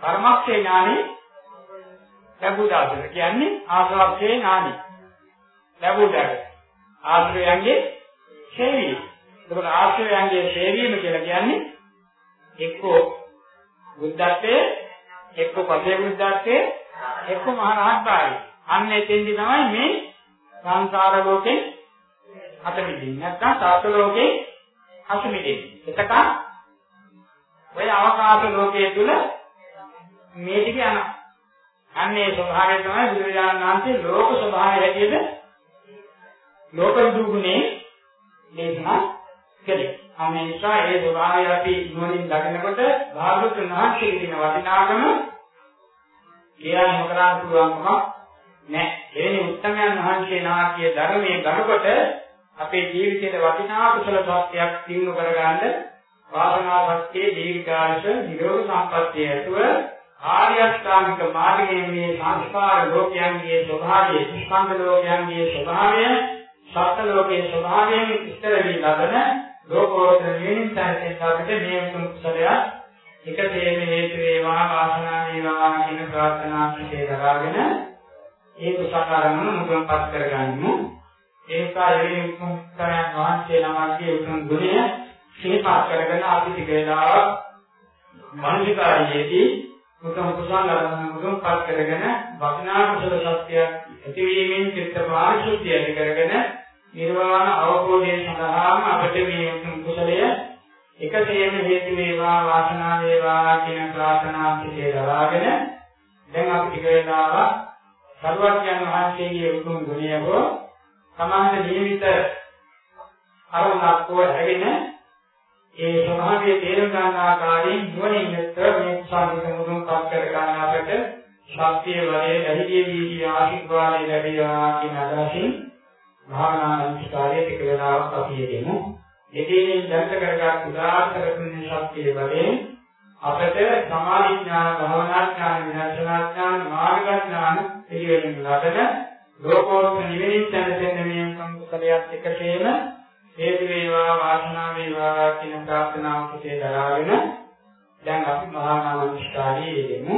කර්මස්සේ ඥානෙ ලැබුදාසන කියන්නේ ආසවක්ෂේ ඥානෙ. ලැබුදාක ආශ්‍රයයන්ගේ ඡේවීම. ඒකට ආශ්‍රයයන්ගේ ඡේවීම කියලා කියන්නේ එක්කෝ බුද්ධත්වයේ එක්ක පසේ බුද්ධත්වයේ එක්ක මහා රහත් භාවය. අන්න එතෙන්දි තමයි මේ සංසාර ලෝකේ අත මිදින්නේ. නැත්නම් සාත ලෝකේ අත මිදින්නේ. එතකන් ඔය අවකාශ ලෝකයේ තුල මේ ටික යන අන්නේ ස්වභාවය තමයි බුදුරජාණන් වහන්සේ ලෝක ස්වභාවය හැටියට ලෝක දුගුණේ දේශනා කළේ. අනේ නිසා ඒ ස්වභාවය අපි නුවණින් දකිනකොට භාගතුන් වහන්සේගේ තියෙන වටිනාකම කියලා නොකරන්න පුළුවන්කම නැහැ. එවැනි උත්තමයන් වහන්සේ නාකිය ධර්මයේ ගනකොට අපේ ජීවිතයේ වටිනා කුසල ශක්තියක් දිනු කරගන්න වාසනා ශක්තිය දීර්ඝායස නිරෝධ සම්පත්තිය ඇතුව ආර්ය අෂ්ටාංගික මාර්ගයේ මේ සංස්කාර ලෝකයන්ගේ ස්වභාවය, ස්කන්ධ ලෝකයන්ගේ ස්වභාවය, සත්ත්ව ලෝකයේ ස්වභාවයෙන් විස්තර වී ලබන ලෝකෝත්තර නිමිත්තෙන් අපිට මේ උතුම් කුසලය එකතේම හේතු වේවා වාසනා වේවා කියන ප්‍රාර්ථනා පිටේ දරාගෙන ඒ කුසකාරම මුදුන්පත් කරගන්නමු ඒකයි උතුම් කරයන් වහන්සේ නමගේ උතුම් ගුණය සිහිපත් කරගෙන අපි ටික වෙලාවක් මනසිකාරයේදී උතුම් කුසල මුදුන්පත් කරගෙන වචනා කුසල සත්‍යයක් ඇතිවීමෙන් චිත්ත පාරිශුද්ධිය ඇති කරගෙන නිර්වාණ අවබෝධය සඳහාම අපට මේ කුසලය එකසේම හේතු වේවා වාසනාව වේවා කියන ප්‍රාර්ථනා පිටේ දරාගෙන දැන් අපි ටික වෙලාවක් සර්වඥයන් වහන්සේගේ උතුම් ගුණය හෝ සමාන ජීවිත අරමුණක් හෝ හැගෙන ඒ ස්වභාවයේ තේරුම් ගන්න ආකාරයෙන් නුවණින් යුක්ත මේ කුසලිත මුදුන්පත් කර ගන්න අපට ශක්තිය වලේ ලැබී දී ආශිර්වාදය ලැබේවා කියන අදහසින් භාවනා අනිස්කාරයේ ටික වෙලාවක් අපි යෙදෙමු. යෙදීමෙන් දැක්ක කරගත් උදාාර කරපින්න ශක්තිය බලයෙන් අපට සමාධි ඥාන, භවනා ඥාන, විදර්ශනා ඥාන, මාර්ග ඥාන පිළිවෙලින් ලබන ලෝකෝත්තර නිවෙනින් දැනෙන මේ සම්පූර්ණයක් එකතේම හේතු වේවා වාසනාව වේවා කියන ප්‍රාර්ථනාව පිටේ දරාගෙන දැන් අපි මහා නාම නිස්කාරයේ යෙදෙමු.